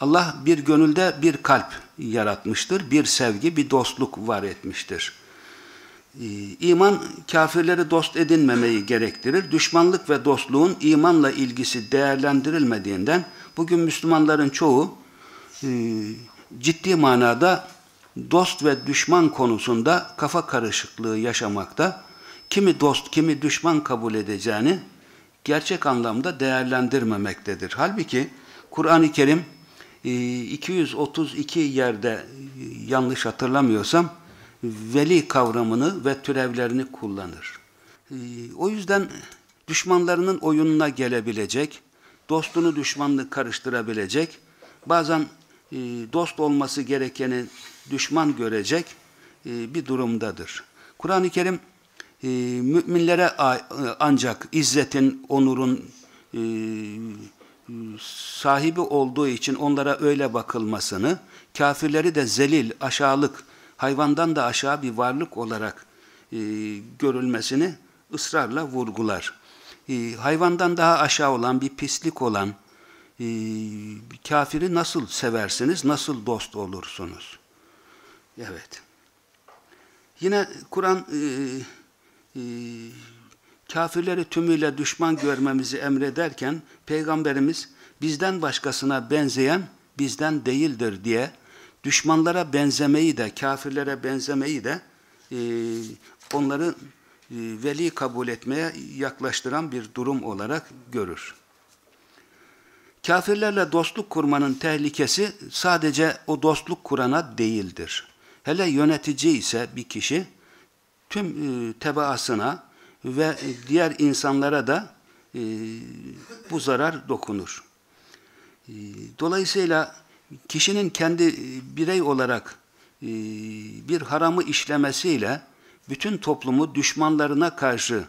Allah bir gönülde bir kalp yaratmıştır. Bir sevgi, bir dostluk var etmiştir. Ee, iman kafirleri dost edinmemeyi gerektirir. Düşmanlık ve dostluğun imanla ilgisi değerlendirilmediğinden bugün Müslümanların çoğu e, ciddi manada dost ve düşman konusunda kafa karışıklığı yaşamakta kimi dost, kimi düşman kabul edeceğini gerçek anlamda değerlendirmemektedir. Halbuki Kur'an-ı Kerim 232 e, yerde e, yanlış hatırlamıyorsam veli kavramını ve türevlerini kullanır. E, o yüzden düşmanlarının oyununa gelebilecek, dostunu düşmanlık karıştırabilecek, bazen dost olması gerekeni düşman görecek bir durumdadır. Kur'an-ı Kerim e, müminlere ancak izzetin, onurun e, sahibi olduğu için onlara öyle bakılmasını, kafirleri de zelil, aşağılık, hayvandan da aşağı bir varlık olarak e, görülmesini ısrarla vurgular. E, hayvandan daha aşağı olan, bir pislik olan e, kafiri nasıl seversiniz, nasıl dost olursunuz? Evet. Yine Kur'an e, e, kafirleri tümüyle düşman görmemizi emrederken Peygamberimiz bizden başkasına benzeyen bizden değildir diye düşmanlara benzemeyi de kafirlere benzemeyi de e, onları e, veli kabul etmeye yaklaştıran bir durum olarak görür. Kafirlerle dostluk kurmanın tehlikesi sadece o dostluk kurana değildir. Hele yönetici ise bir kişi tüm e, tebaasına ve diğer insanlara da e, bu zarar dokunur. E, dolayısıyla kişinin kendi e, birey olarak e, bir haramı işlemesiyle bütün toplumu düşmanlarına karşı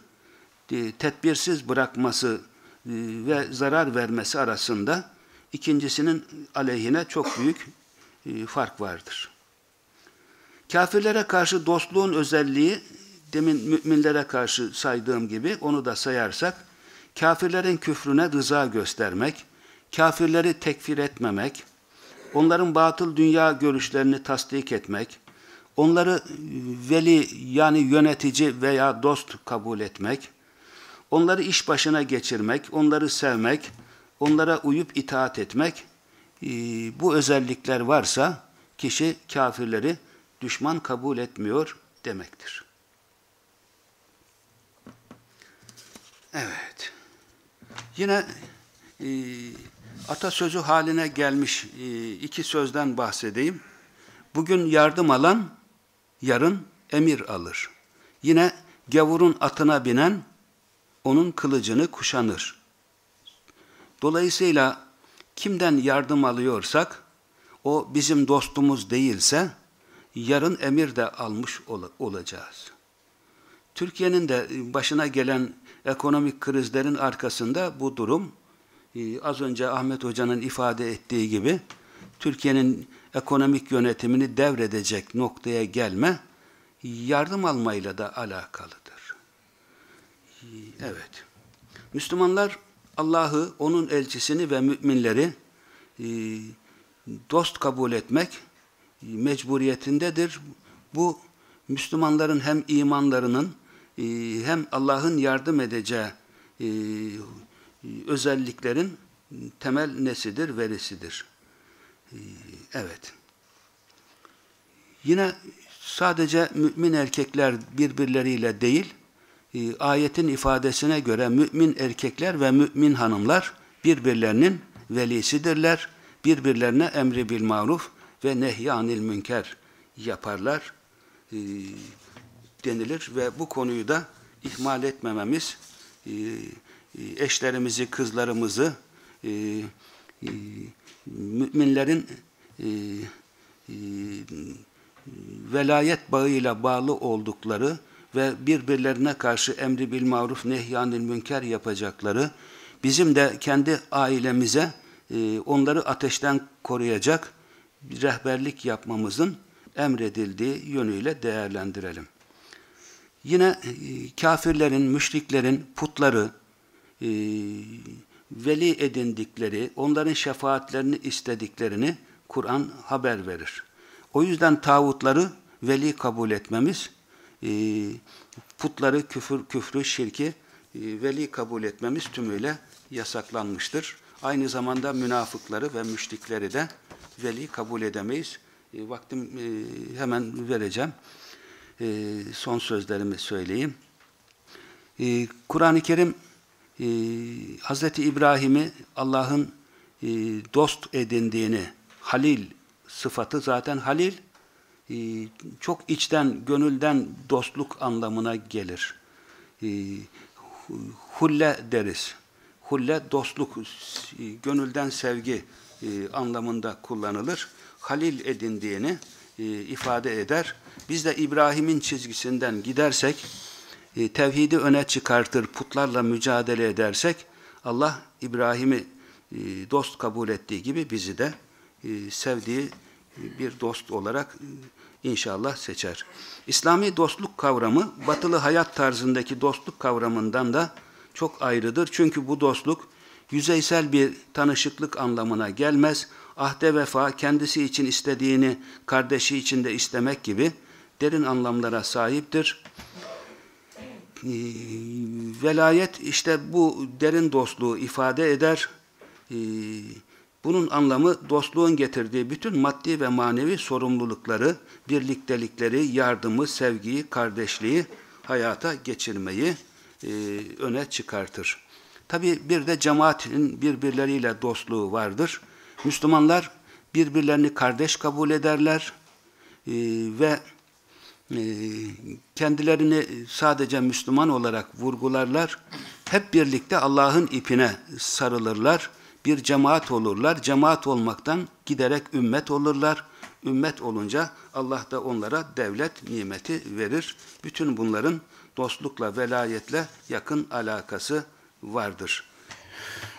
e, tedbirsiz bırakması ve zarar vermesi arasında ikincisinin aleyhine çok büyük fark vardır. Kafirlere karşı dostluğun özelliği demin müminlere karşı saydığım gibi onu da sayarsak kafirlerin küfrüne rıza göstermek, kafirleri tekfir etmemek, onların batıl dünya görüşlerini tasdik etmek, onları veli yani yönetici veya dost kabul etmek, onları iş başına geçirmek, onları sevmek, onlara uyup itaat etmek, bu özellikler varsa kişi kafirleri düşman kabul etmiyor demektir. Evet. Yine e, atasözü haline gelmiş e, iki sözden bahsedeyim. Bugün yardım alan yarın emir alır. Yine gavurun atına binen onun kılıcını kuşanır. Dolayısıyla kimden yardım alıyorsak o bizim dostumuz değilse yarın emir de almış ol olacağız. Türkiye'nin de başına gelen ekonomik krizlerin arkasında bu durum e, az önce Ahmet Hoca'nın ifade ettiği gibi Türkiye'nin ekonomik yönetimini devredecek noktaya gelme yardım almayla da alakalıdır. E, evet. Müslümanlar Allah'ı, onun elçisini ve müminleri e, dost kabul etmek mecburiyetindedir. Bu Müslümanların hem imanlarının hem Allah'ın yardım edeceği özelliklerin temel nesidir, verisidir. Evet. Yine sadece mümin erkekler birbirleriyle değil, ayetin ifadesine göre mümin erkekler ve mümin hanımlar birbirlerinin velisidirler. Birbirlerine emri bil maruf ve nehyanil münker yaparlar denilir ve bu konuyu da ihmal etmememiz eşlerimizi, kızlarımızı müminlerin velayet bağıyla bağlı oldukları ve birbirlerine karşı emri bil maruf nehyanil münker yapacakları, bizim de kendi ailemize e, onları ateşten koruyacak rehberlik yapmamızın emredildiği yönüyle değerlendirelim. Yine e, kafirlerin, müşriklerin putları, e, veli edindikleri, onların şefaatlerini istediklerini Kur'an haber verir. O yüzden tağutları veli kabul etmemiz, e, putları, küfür, küfrü, şirki e, veli kabul etmemiz tümüyle yasaklanmıştır. Aynı zamanda münafıkları ve müşrikleri de veli kabul edemeyiz. E, vaktim e, hemen vereceğim. E, son sözlerimi söyleyeyim. E, Kur'an-ı Kerim e, Hz. İbrahim'i Allah'ın e, dost edindiğini, halil sıfatı zaten halil, e, çok içten, gönülden dostluk anlamına gelir. E, hulle deriz. Hulle dostluk, e, gönülden sevgi e, anlamında kullanılır. Halil edindiğini e, ifade eder. Biz de İbrahim'in çizgisinden gidersek, tevhidi öne çıkartır, putlarla mücadele edersek, Allah İbrahim'i e, dost kabul ettiği gibi bizi de e, sevdiği bir dost olarak e, inşallah seçer. İslami dostluk kavramı, batılı hayat tarzındaki dostluk kavramından da çok ayrıdır. Çünkü bu dostluk yüzeysel bir tanışıklık anlamına gelmez. Ahde vefa, kendisi için istediğini kardeşi için de istemek gibi derin anlamlara sahiptir. Ee, velayet işte bu derin dostluğu ifade eder. Ee, bunun anlamı dostluğun getirdiği bütün maddi ve manevi sorumlulukları, birliktelikleri, yardımı, sevgiyi, kardeşliği hayata geçirmeyi e, öne çıkartır. Tabi bir de cemaatin birbirleriyle dostluğu vardır. Müslümanlar birbirlerini kardeş kabul ederler e, ve kendilerini sadece Müslüman olarak vurgularlar. Hep birlikte Allah'ın ipine sarılırlar. Bir cemaat olurlar. Cemaat olmaktan giderek ümmet olurlar. Ümmet olunca Allah da onlara devlet nimeti verir. Bütün bunların dostlukla, velayetle yakın alakası vardır.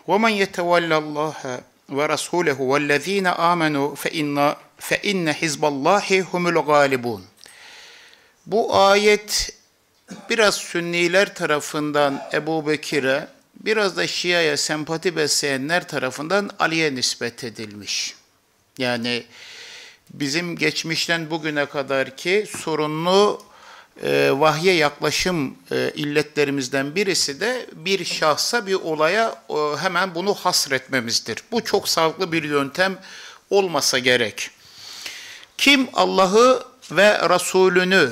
وَمَنْ يَتَوَلَّ اللّٰهَ وَرَسُولَهُ وَالَّذ۪ينَ آمَنُوا فَاِنَّ, فَاِنَّ حِزْبَ اللّٰهِ هُمُ الْغَالِبُونَ bu ayet biraz Sünniler tarafından Ebu Bekir'e, biraz da Şia'ya sempati besleyenler tarafından Ali'ye nispet edilmiş. Yani bizim geçmişten bugüne kadar ki sorunlu e, vahye yaklaşım e, illetlerimizden birisi de bir şahsa bir olaya e, hemen bunu hasretmemizdir. Bu çok sağlıklı bir yöntem olmasa gerek. Kim Allah'ı ve Resulünü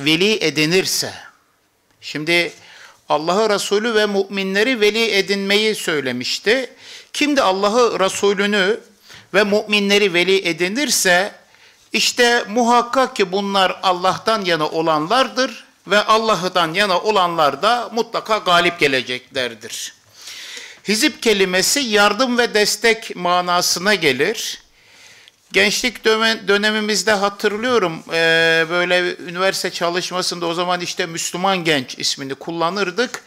veli edinirse, şimdi Allah'ı Resulü ve müminleri veli edinmeyi söylemişti. Kim de Allah'ı Resulünü ve müminleri veli edinirse işte muhakkak ki bunlar Allah'tan yana olanlardır ve Allah'tan yana olanlar da mutlaka galip geleceklerdir. Hizip kelimesi yardım ve destek manasına gelir. Gençlik dönemimizde hatırlıyorum böyle üniversite çalışmasında o zaman işte Müslüman Genç ismini kullanırdık.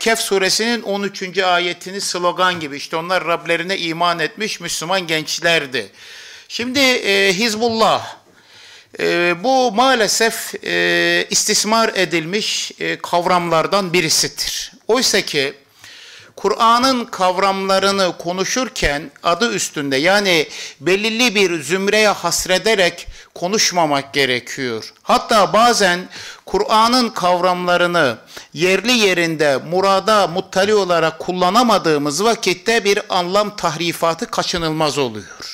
Kehf suresinin 13. ayetini slogan gibi işte onlar Rablerine iman etmiş Müslüman gençlerdi. Şimdi Hizbullah bu maalesef istismar edilmiş kavramlardan birisidir. Oysa ki Kur'an'ın kavramlarını konuşurken adı üstünde yani belirli bir zümreye hasrederek konuşmamak gerekiyor. Hatta bazen Kur'an'ın kavramlarını yerli yerinde murada muttali olarak kullanamadığımız vakitte bir anlam tahrifatı kaçınılmaz oluyor.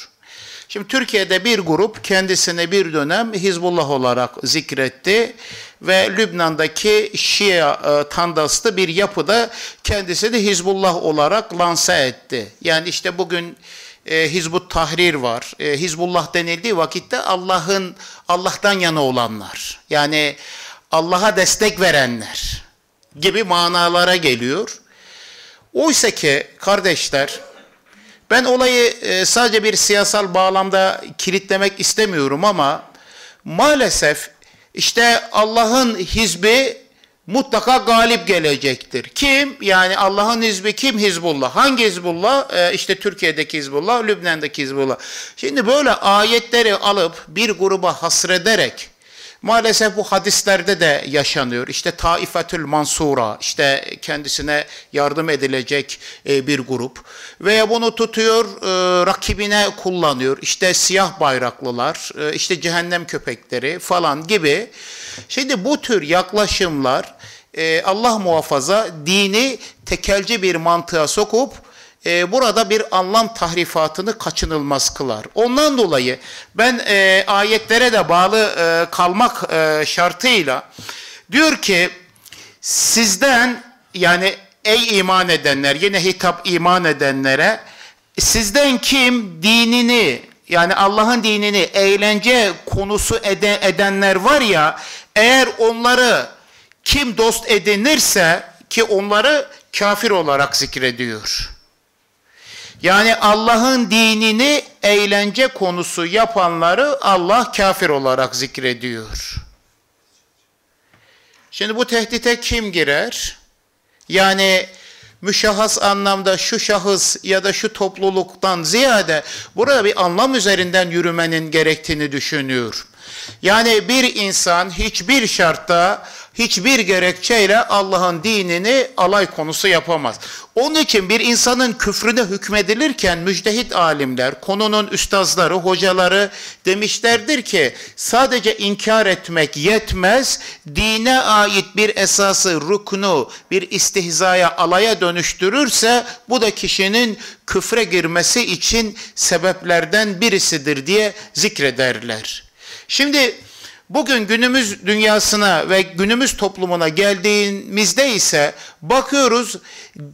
Şimdi Türkiye'de bir grup kendisine bir dönem Hizbullah olarak zikretti ve Lübnan'daki Şia e, tandaslı bir yapıda kendisi de Hizbullah olarak lanse etti. Yani işte bugün e, Hizbut Tahrir var. E, Hizbullah denildiği vakitte Allah'ın Allah'tan yana olanlar. Yani Allah'a destek verenler gibi manalara geliyor. Oysa ki kardeşler ben olayı e, sadece bir siyasal bağlamda kilitlemek istemiyorum ama maalesef işte Allah'ın hizbi mutlaka galip gelecektir. Kim? Yani Allah'ın hizbi kim? Hizbullah. Hangi Hizbullah? Ee, işte Türkiye'deki Hizbullah, Lübnan'daki Hizbullah. Şimdi böyle ayetleri alıp bir gruba hasrederek Maalesef bu hadislerde de yaşanıyor. İşte Taifetül Mansura, işte kendisine yardım edilecek e, bir grup. Veya bunu tutuyor, e, rakibine kullanıyor. İşte siyah bayraklılar, e, işte cehennem köpekleri falan gibi. Şimdi bu tür yaklaşımlar Allah muhafaza dini tekelci bir mantığa sokup e, burada bir anlam tahrifatını kaçınılmaz kılar. Ondan dolayı ben e, ayetlere de bağlı e, kalmak e, şartıyla diyor ki sizden yani ey iman edenler yine hitap iman edenlere sizden kim dinini yani Allah'ın dinini eğlence konusu eden, edenler var ya eğer onları kim dost edinirse ki onları kafir olarak zikrediyor. Yani Allah'ın dinini eğlence konusu yapanları Allah kafir olarak zikrediyor. Şimdi bu tehdite kim girer? Yani müşahhas anlamda şu şahıs ya da şu topluluktan ziyade burada bir anlam üzerinden yürümenin gerektiğini düşünüyor. Yani bir insan hiçbir şartta hiçbir gerekçeyle Allah'ın dinini alay konusu yapamaz. Onun için bir insanın küfrüne hükmedilirken müjdehit alimler, konunun üstazları, hocaları demişlerdir ki sadece inkar etmek yetmez, dine ait bir esası, ruknu, bir istihzaya, alaya dönüştürürse bu da kişinin küfre girmesi için sebeplerden birisidir diye zikrederler. Şimdi Bugün günümüz dünyasına ve günümüz toplumuna geldiğimizde ise bakıyoruz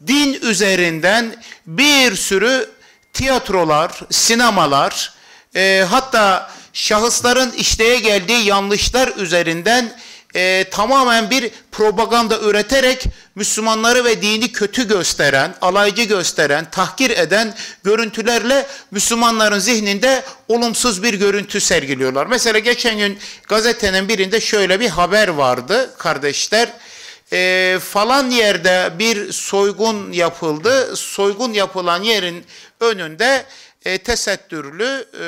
din üzerinden bir sürü tiyatrolar, sinemalar, e, hatta şahısların işleye geldiği yanlışlar üzerinden e, tamamen bir propaganda üreterek Müslümanları ve dini kötü gösteren, alaycı gösteren, tahkir eden görüntülerle Müslümanların zihninde olumsuz bir görüntü sergiliyorlar. Mesela geçen gün gazetenin birinde şöyle bir haber vardı kardeşler. E, falan yerde bir soygun yapıldı. Soygun yapılan yerin önünde e, tesettürlü e,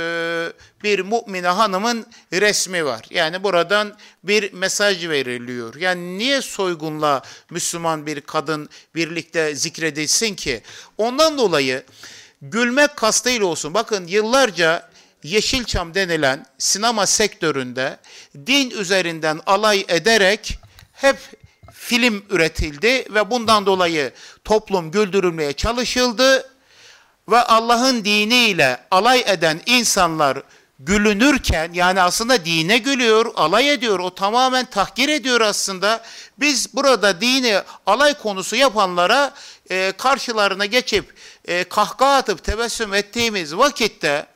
bir mümine hanımın resmi var. Yani buradan bir mesaj veriliyor. Yani niye soygunla Müslüman bir kadın birlikte zikredilsin ki? Ondan dolayı gülmek kastıyla olsun. Bakın yıllarca Yeşilçam denilen sinema sektöründe din üzerinden alay ederek hep film üretildi ve bundan dolayı toplum güldürülmeye çalışıldı ve Allah'ın diniyle alay eden insanlar gülünürken yani aslında dine gülüyor, alay ediyor, o tamamen tahkir ediyor aslında. Biz burada dini alay konusu yapanlara e, karşılarına geçip e, kahkaha atıp tebessüm ettiğimiz vakitte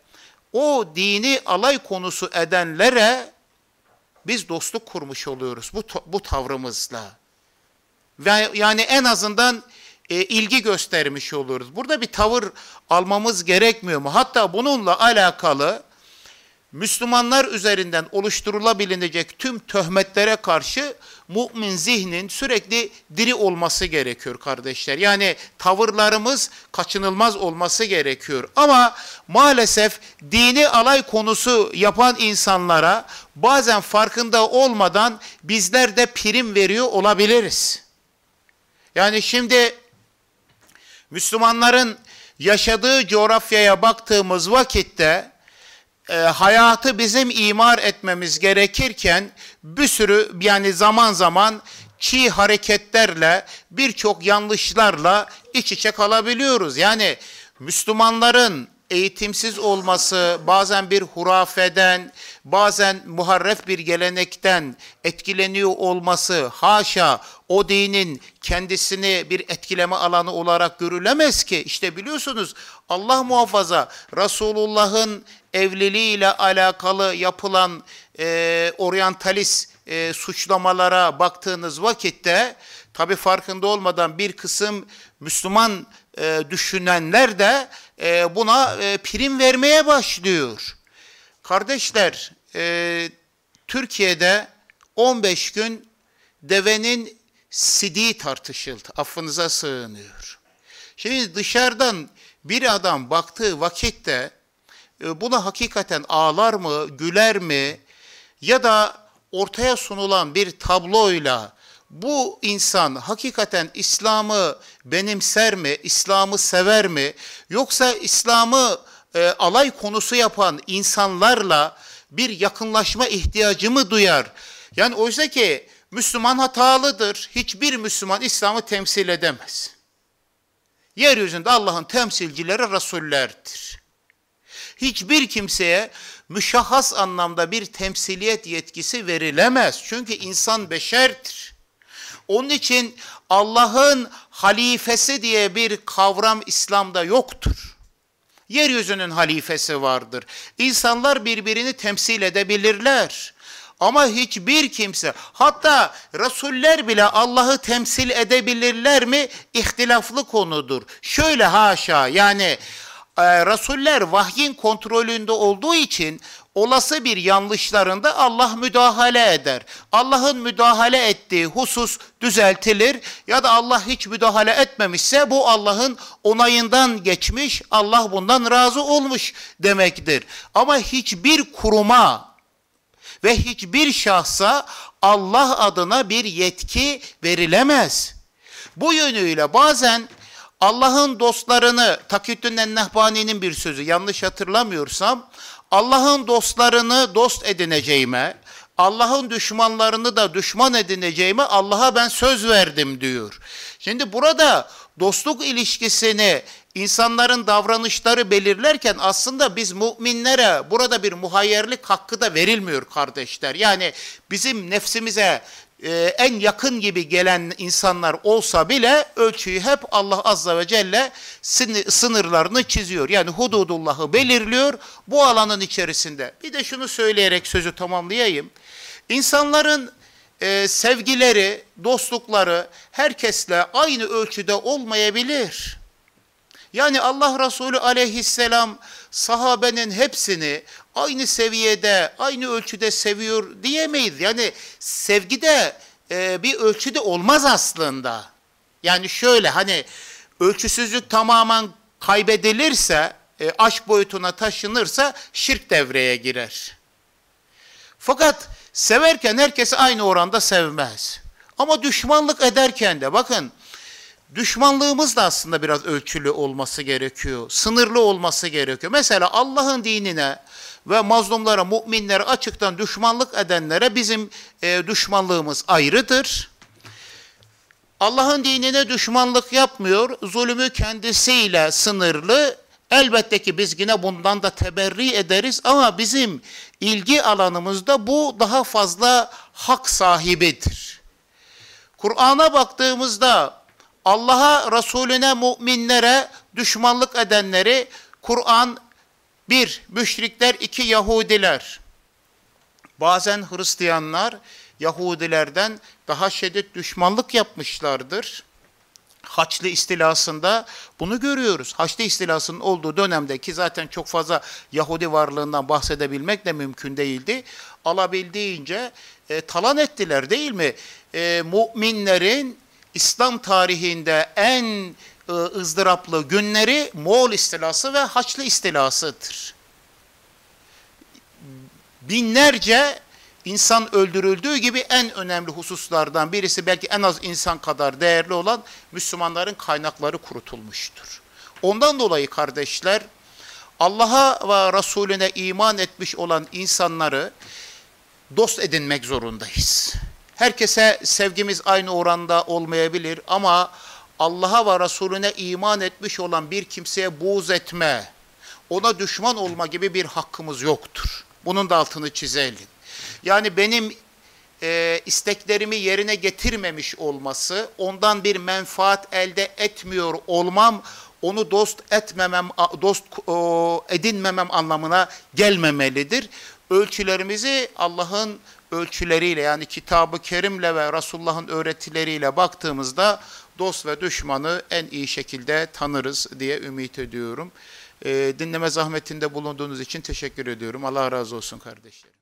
o dini alay konusu edenlere biz dostluk kurmuş oluyoruz bu, bu tavrımızla. Ve yani en azından e, ilgi göstermiş oluruz. Burada bir tavır almamız gerekmiyor mu? Hatta bununla alakalı Müslümanlar üzerinden oluşturulabilecek tüm töhmetlere karşı mümin zihnin sürekli diri olması gerekiyor kardeşler. Yani tavırlarımız kaçınılmaz olması gerekiyor. Ama maalesef dini alay konusu yapan insanlara bazen farkında olmadan bizler de prim veriyor olabiliriz. Yani şimdi Müslümanların yaşadığı coğrafyaya baktığımız vakitte e, hayatı bizim imar etmemiz gerekirken bir sürü yani zaman zaman çiğ hareketlerle birçok yanlışlarla iç içe kalabiliyoruz. Yani Müslümanların eğitimsiz olması, bazen bir hurafeden, bazen muharref bir gelenekten etkileniyor olması, haşa o dinin kendisini bir etkileme alanı olarak görülemez ki. İşte biliyorsunuz Allah muhafaza Resulullah'ın evliliğiyle alakalı yapılan e, oryantalist e, suçlamalara baktığınız vakitte tabi farkında olmadan bir kısım Müslüman e, düşünenler de e, buna e, prim vermeye başlıyor. Kardeşler, e, Türkiye'de 15 gün devenin sidiği tartışıldı. Affınıza sığınıyor. Şimdi dışarıdan bir adam baktığı vakitte e, buna hakikaten ağlar mı, güler mi ya da ortaya sunulan bir tabloyla bu insan hakikaten İslam'ı benimser mi, İslam'ı sever mi? Yoksa İslam'ı e, alay konusu yapan insanlarla bir yakınlaşma ihtiyacı mı duyar? Yani oysa ki Müslüman hatalıdır. Hiçbir Müslüman İslam'ı temsil edemez. Yeryüzünde Allah'ın temsilcileri Resullerdir. Hiçbir kimseye müşahhas anlamda bir temsiliyet yetkisi verilemez. Çünkü insan beşerdir. Onun için Allah'ın halifesi diye bir kavram İslam'da yoktur. Yeryüzünün halifesi vardır. İnsanlar birbirini temsil edebilirler. Ama hiçbir kimse, hatta Resuller bile Allah'ı temsil edebilirler mi? İhtilaflı konudur. Şöyle haşa, yani e, Resuller vahyin kontrolünde olduğu için olası bir yanlışlarında Allah müdahale eder. Allah'ın müdahale ettiği husus düzeltilir ya da Allah hiç müdahale etmemişse bu Allah'ın onayından geçmiş, Allah bundan razı olmuş demektir. Ama hiçbir kuruma ve hiçbir şahsa Allah adına bir yetki verilemez. Bu yönüyle bazen Allah'ın dostlarını, Taküddin Ennehbani'nin bir sözü yanlış hatırlamıyorsam, Allah'ın dostlarını dost edineceğime, Allah'ın düşmanlarını da düşman edineceğime Allah'a ben söz verdim diyor. Şimdi burada dostluk ilişkisini insanların davranışları belirlerken aslında biz müminlere burada bir muhayyerlik hakkı da verilmiyor kardeşler. Yani bizim nefsimize e, en yakın gibi gelen insanlar olsa bile ölçüyü hep Allah Azza ve Celle sınırlarını çiziyor. Yani hududullahı belirliyor bu alanın içerisinde. Bir de şunu söyleyerek sözü tamamlayayım. İnsanların e, sevgileri, dostlukları herkesle aynı ölçüde olmayabilir. Yani Allah Resulü aleyhisselam sahabenin hepsini aynı seviyede, aynı ölçüde seviyor diyemeyiz. Yani sevgide e, bir ölçüde olmaz aslında. Yani şöyle hani ölçüsüzlük tamamen kaybedilirse, e, aşk boyutuna taşınırsa şirk devreye girer. Fakat severken herkesi aynı oranda sevmez. Ama düşmanlık ederken de bakın düşmanlığımız da aslında biraz ölçülü olması gerekiyor. Sınırlı olması gerekiyor. Mesela Allah'ın dinine ve mazlumlara, müminlere açıktan düşmanlık edenlere bizim e, düşmanlığımız ayrıdır. Allah'ın dinine düşmanlık yapmıyor, zulümü kendisiyle sınırlı, Elbette ki biz yine bundan da teberri ederiz ama bizim ilgi alanımızda bu daha fazla hak sahibidir. Kur'an'a baktığımızda Allah'a, Resulüne, müminlere düşmanlık edenleri Kur'an bir, müşrikler, iki, Yahudiler. Bazen Hristiyanlar Yahudilerden daha şiddet düşmanlık yapmışlardır. Haçlı istilasında bunu görüyoruz. Haçlı istilasının olduğu dönemde ki zaten çok fazla Yahudi varlığından bahsedebilmek de mümkün değildi. Alabildiğince e, talan ettiler değil mi? E, müminlerin İslam tarihinde en e, ızdıraplı günleri Moğol istilası ve Haçlı istilasıdır. Binlerce insan öldürüldüğü gibi en önemli hususlardan birisi belki en az insan kadar değerli olan Müslümanların kaynakları kurutulmuştur. Ondan dolayı kardeşler Allah'a ve Resulüne iman etmiş olan insanları dost edinmek zorundayız. Herkese sevgimiz aynı oranda olmayabilir ama Allah'a ve Resulüne iman etmiş olan bir kimseye buğz etme, ona düşman olma gibi bir hakkımız yoktur. Bunun da altını çizelim. Yani benim e, isteklerimi yerine getirmemiş olması, ondan bir menfaat elde etmiyor olmam, onu dost etmemem, dost edinmemem anlamına gelmemelidir. Ölçülerimizi Allah'ın ölçüleriyle yani Kitab-ı Kerim'le ve Resulullah'ın öğretileriyle baktığımızda dost ve düşmanı en iyi şekilde tanırız diye ümit ediyorum. E, dinleme zahmetinde bulunduğunuz için teşekkür ediyorum. Allah razı olsun kardeşlerim.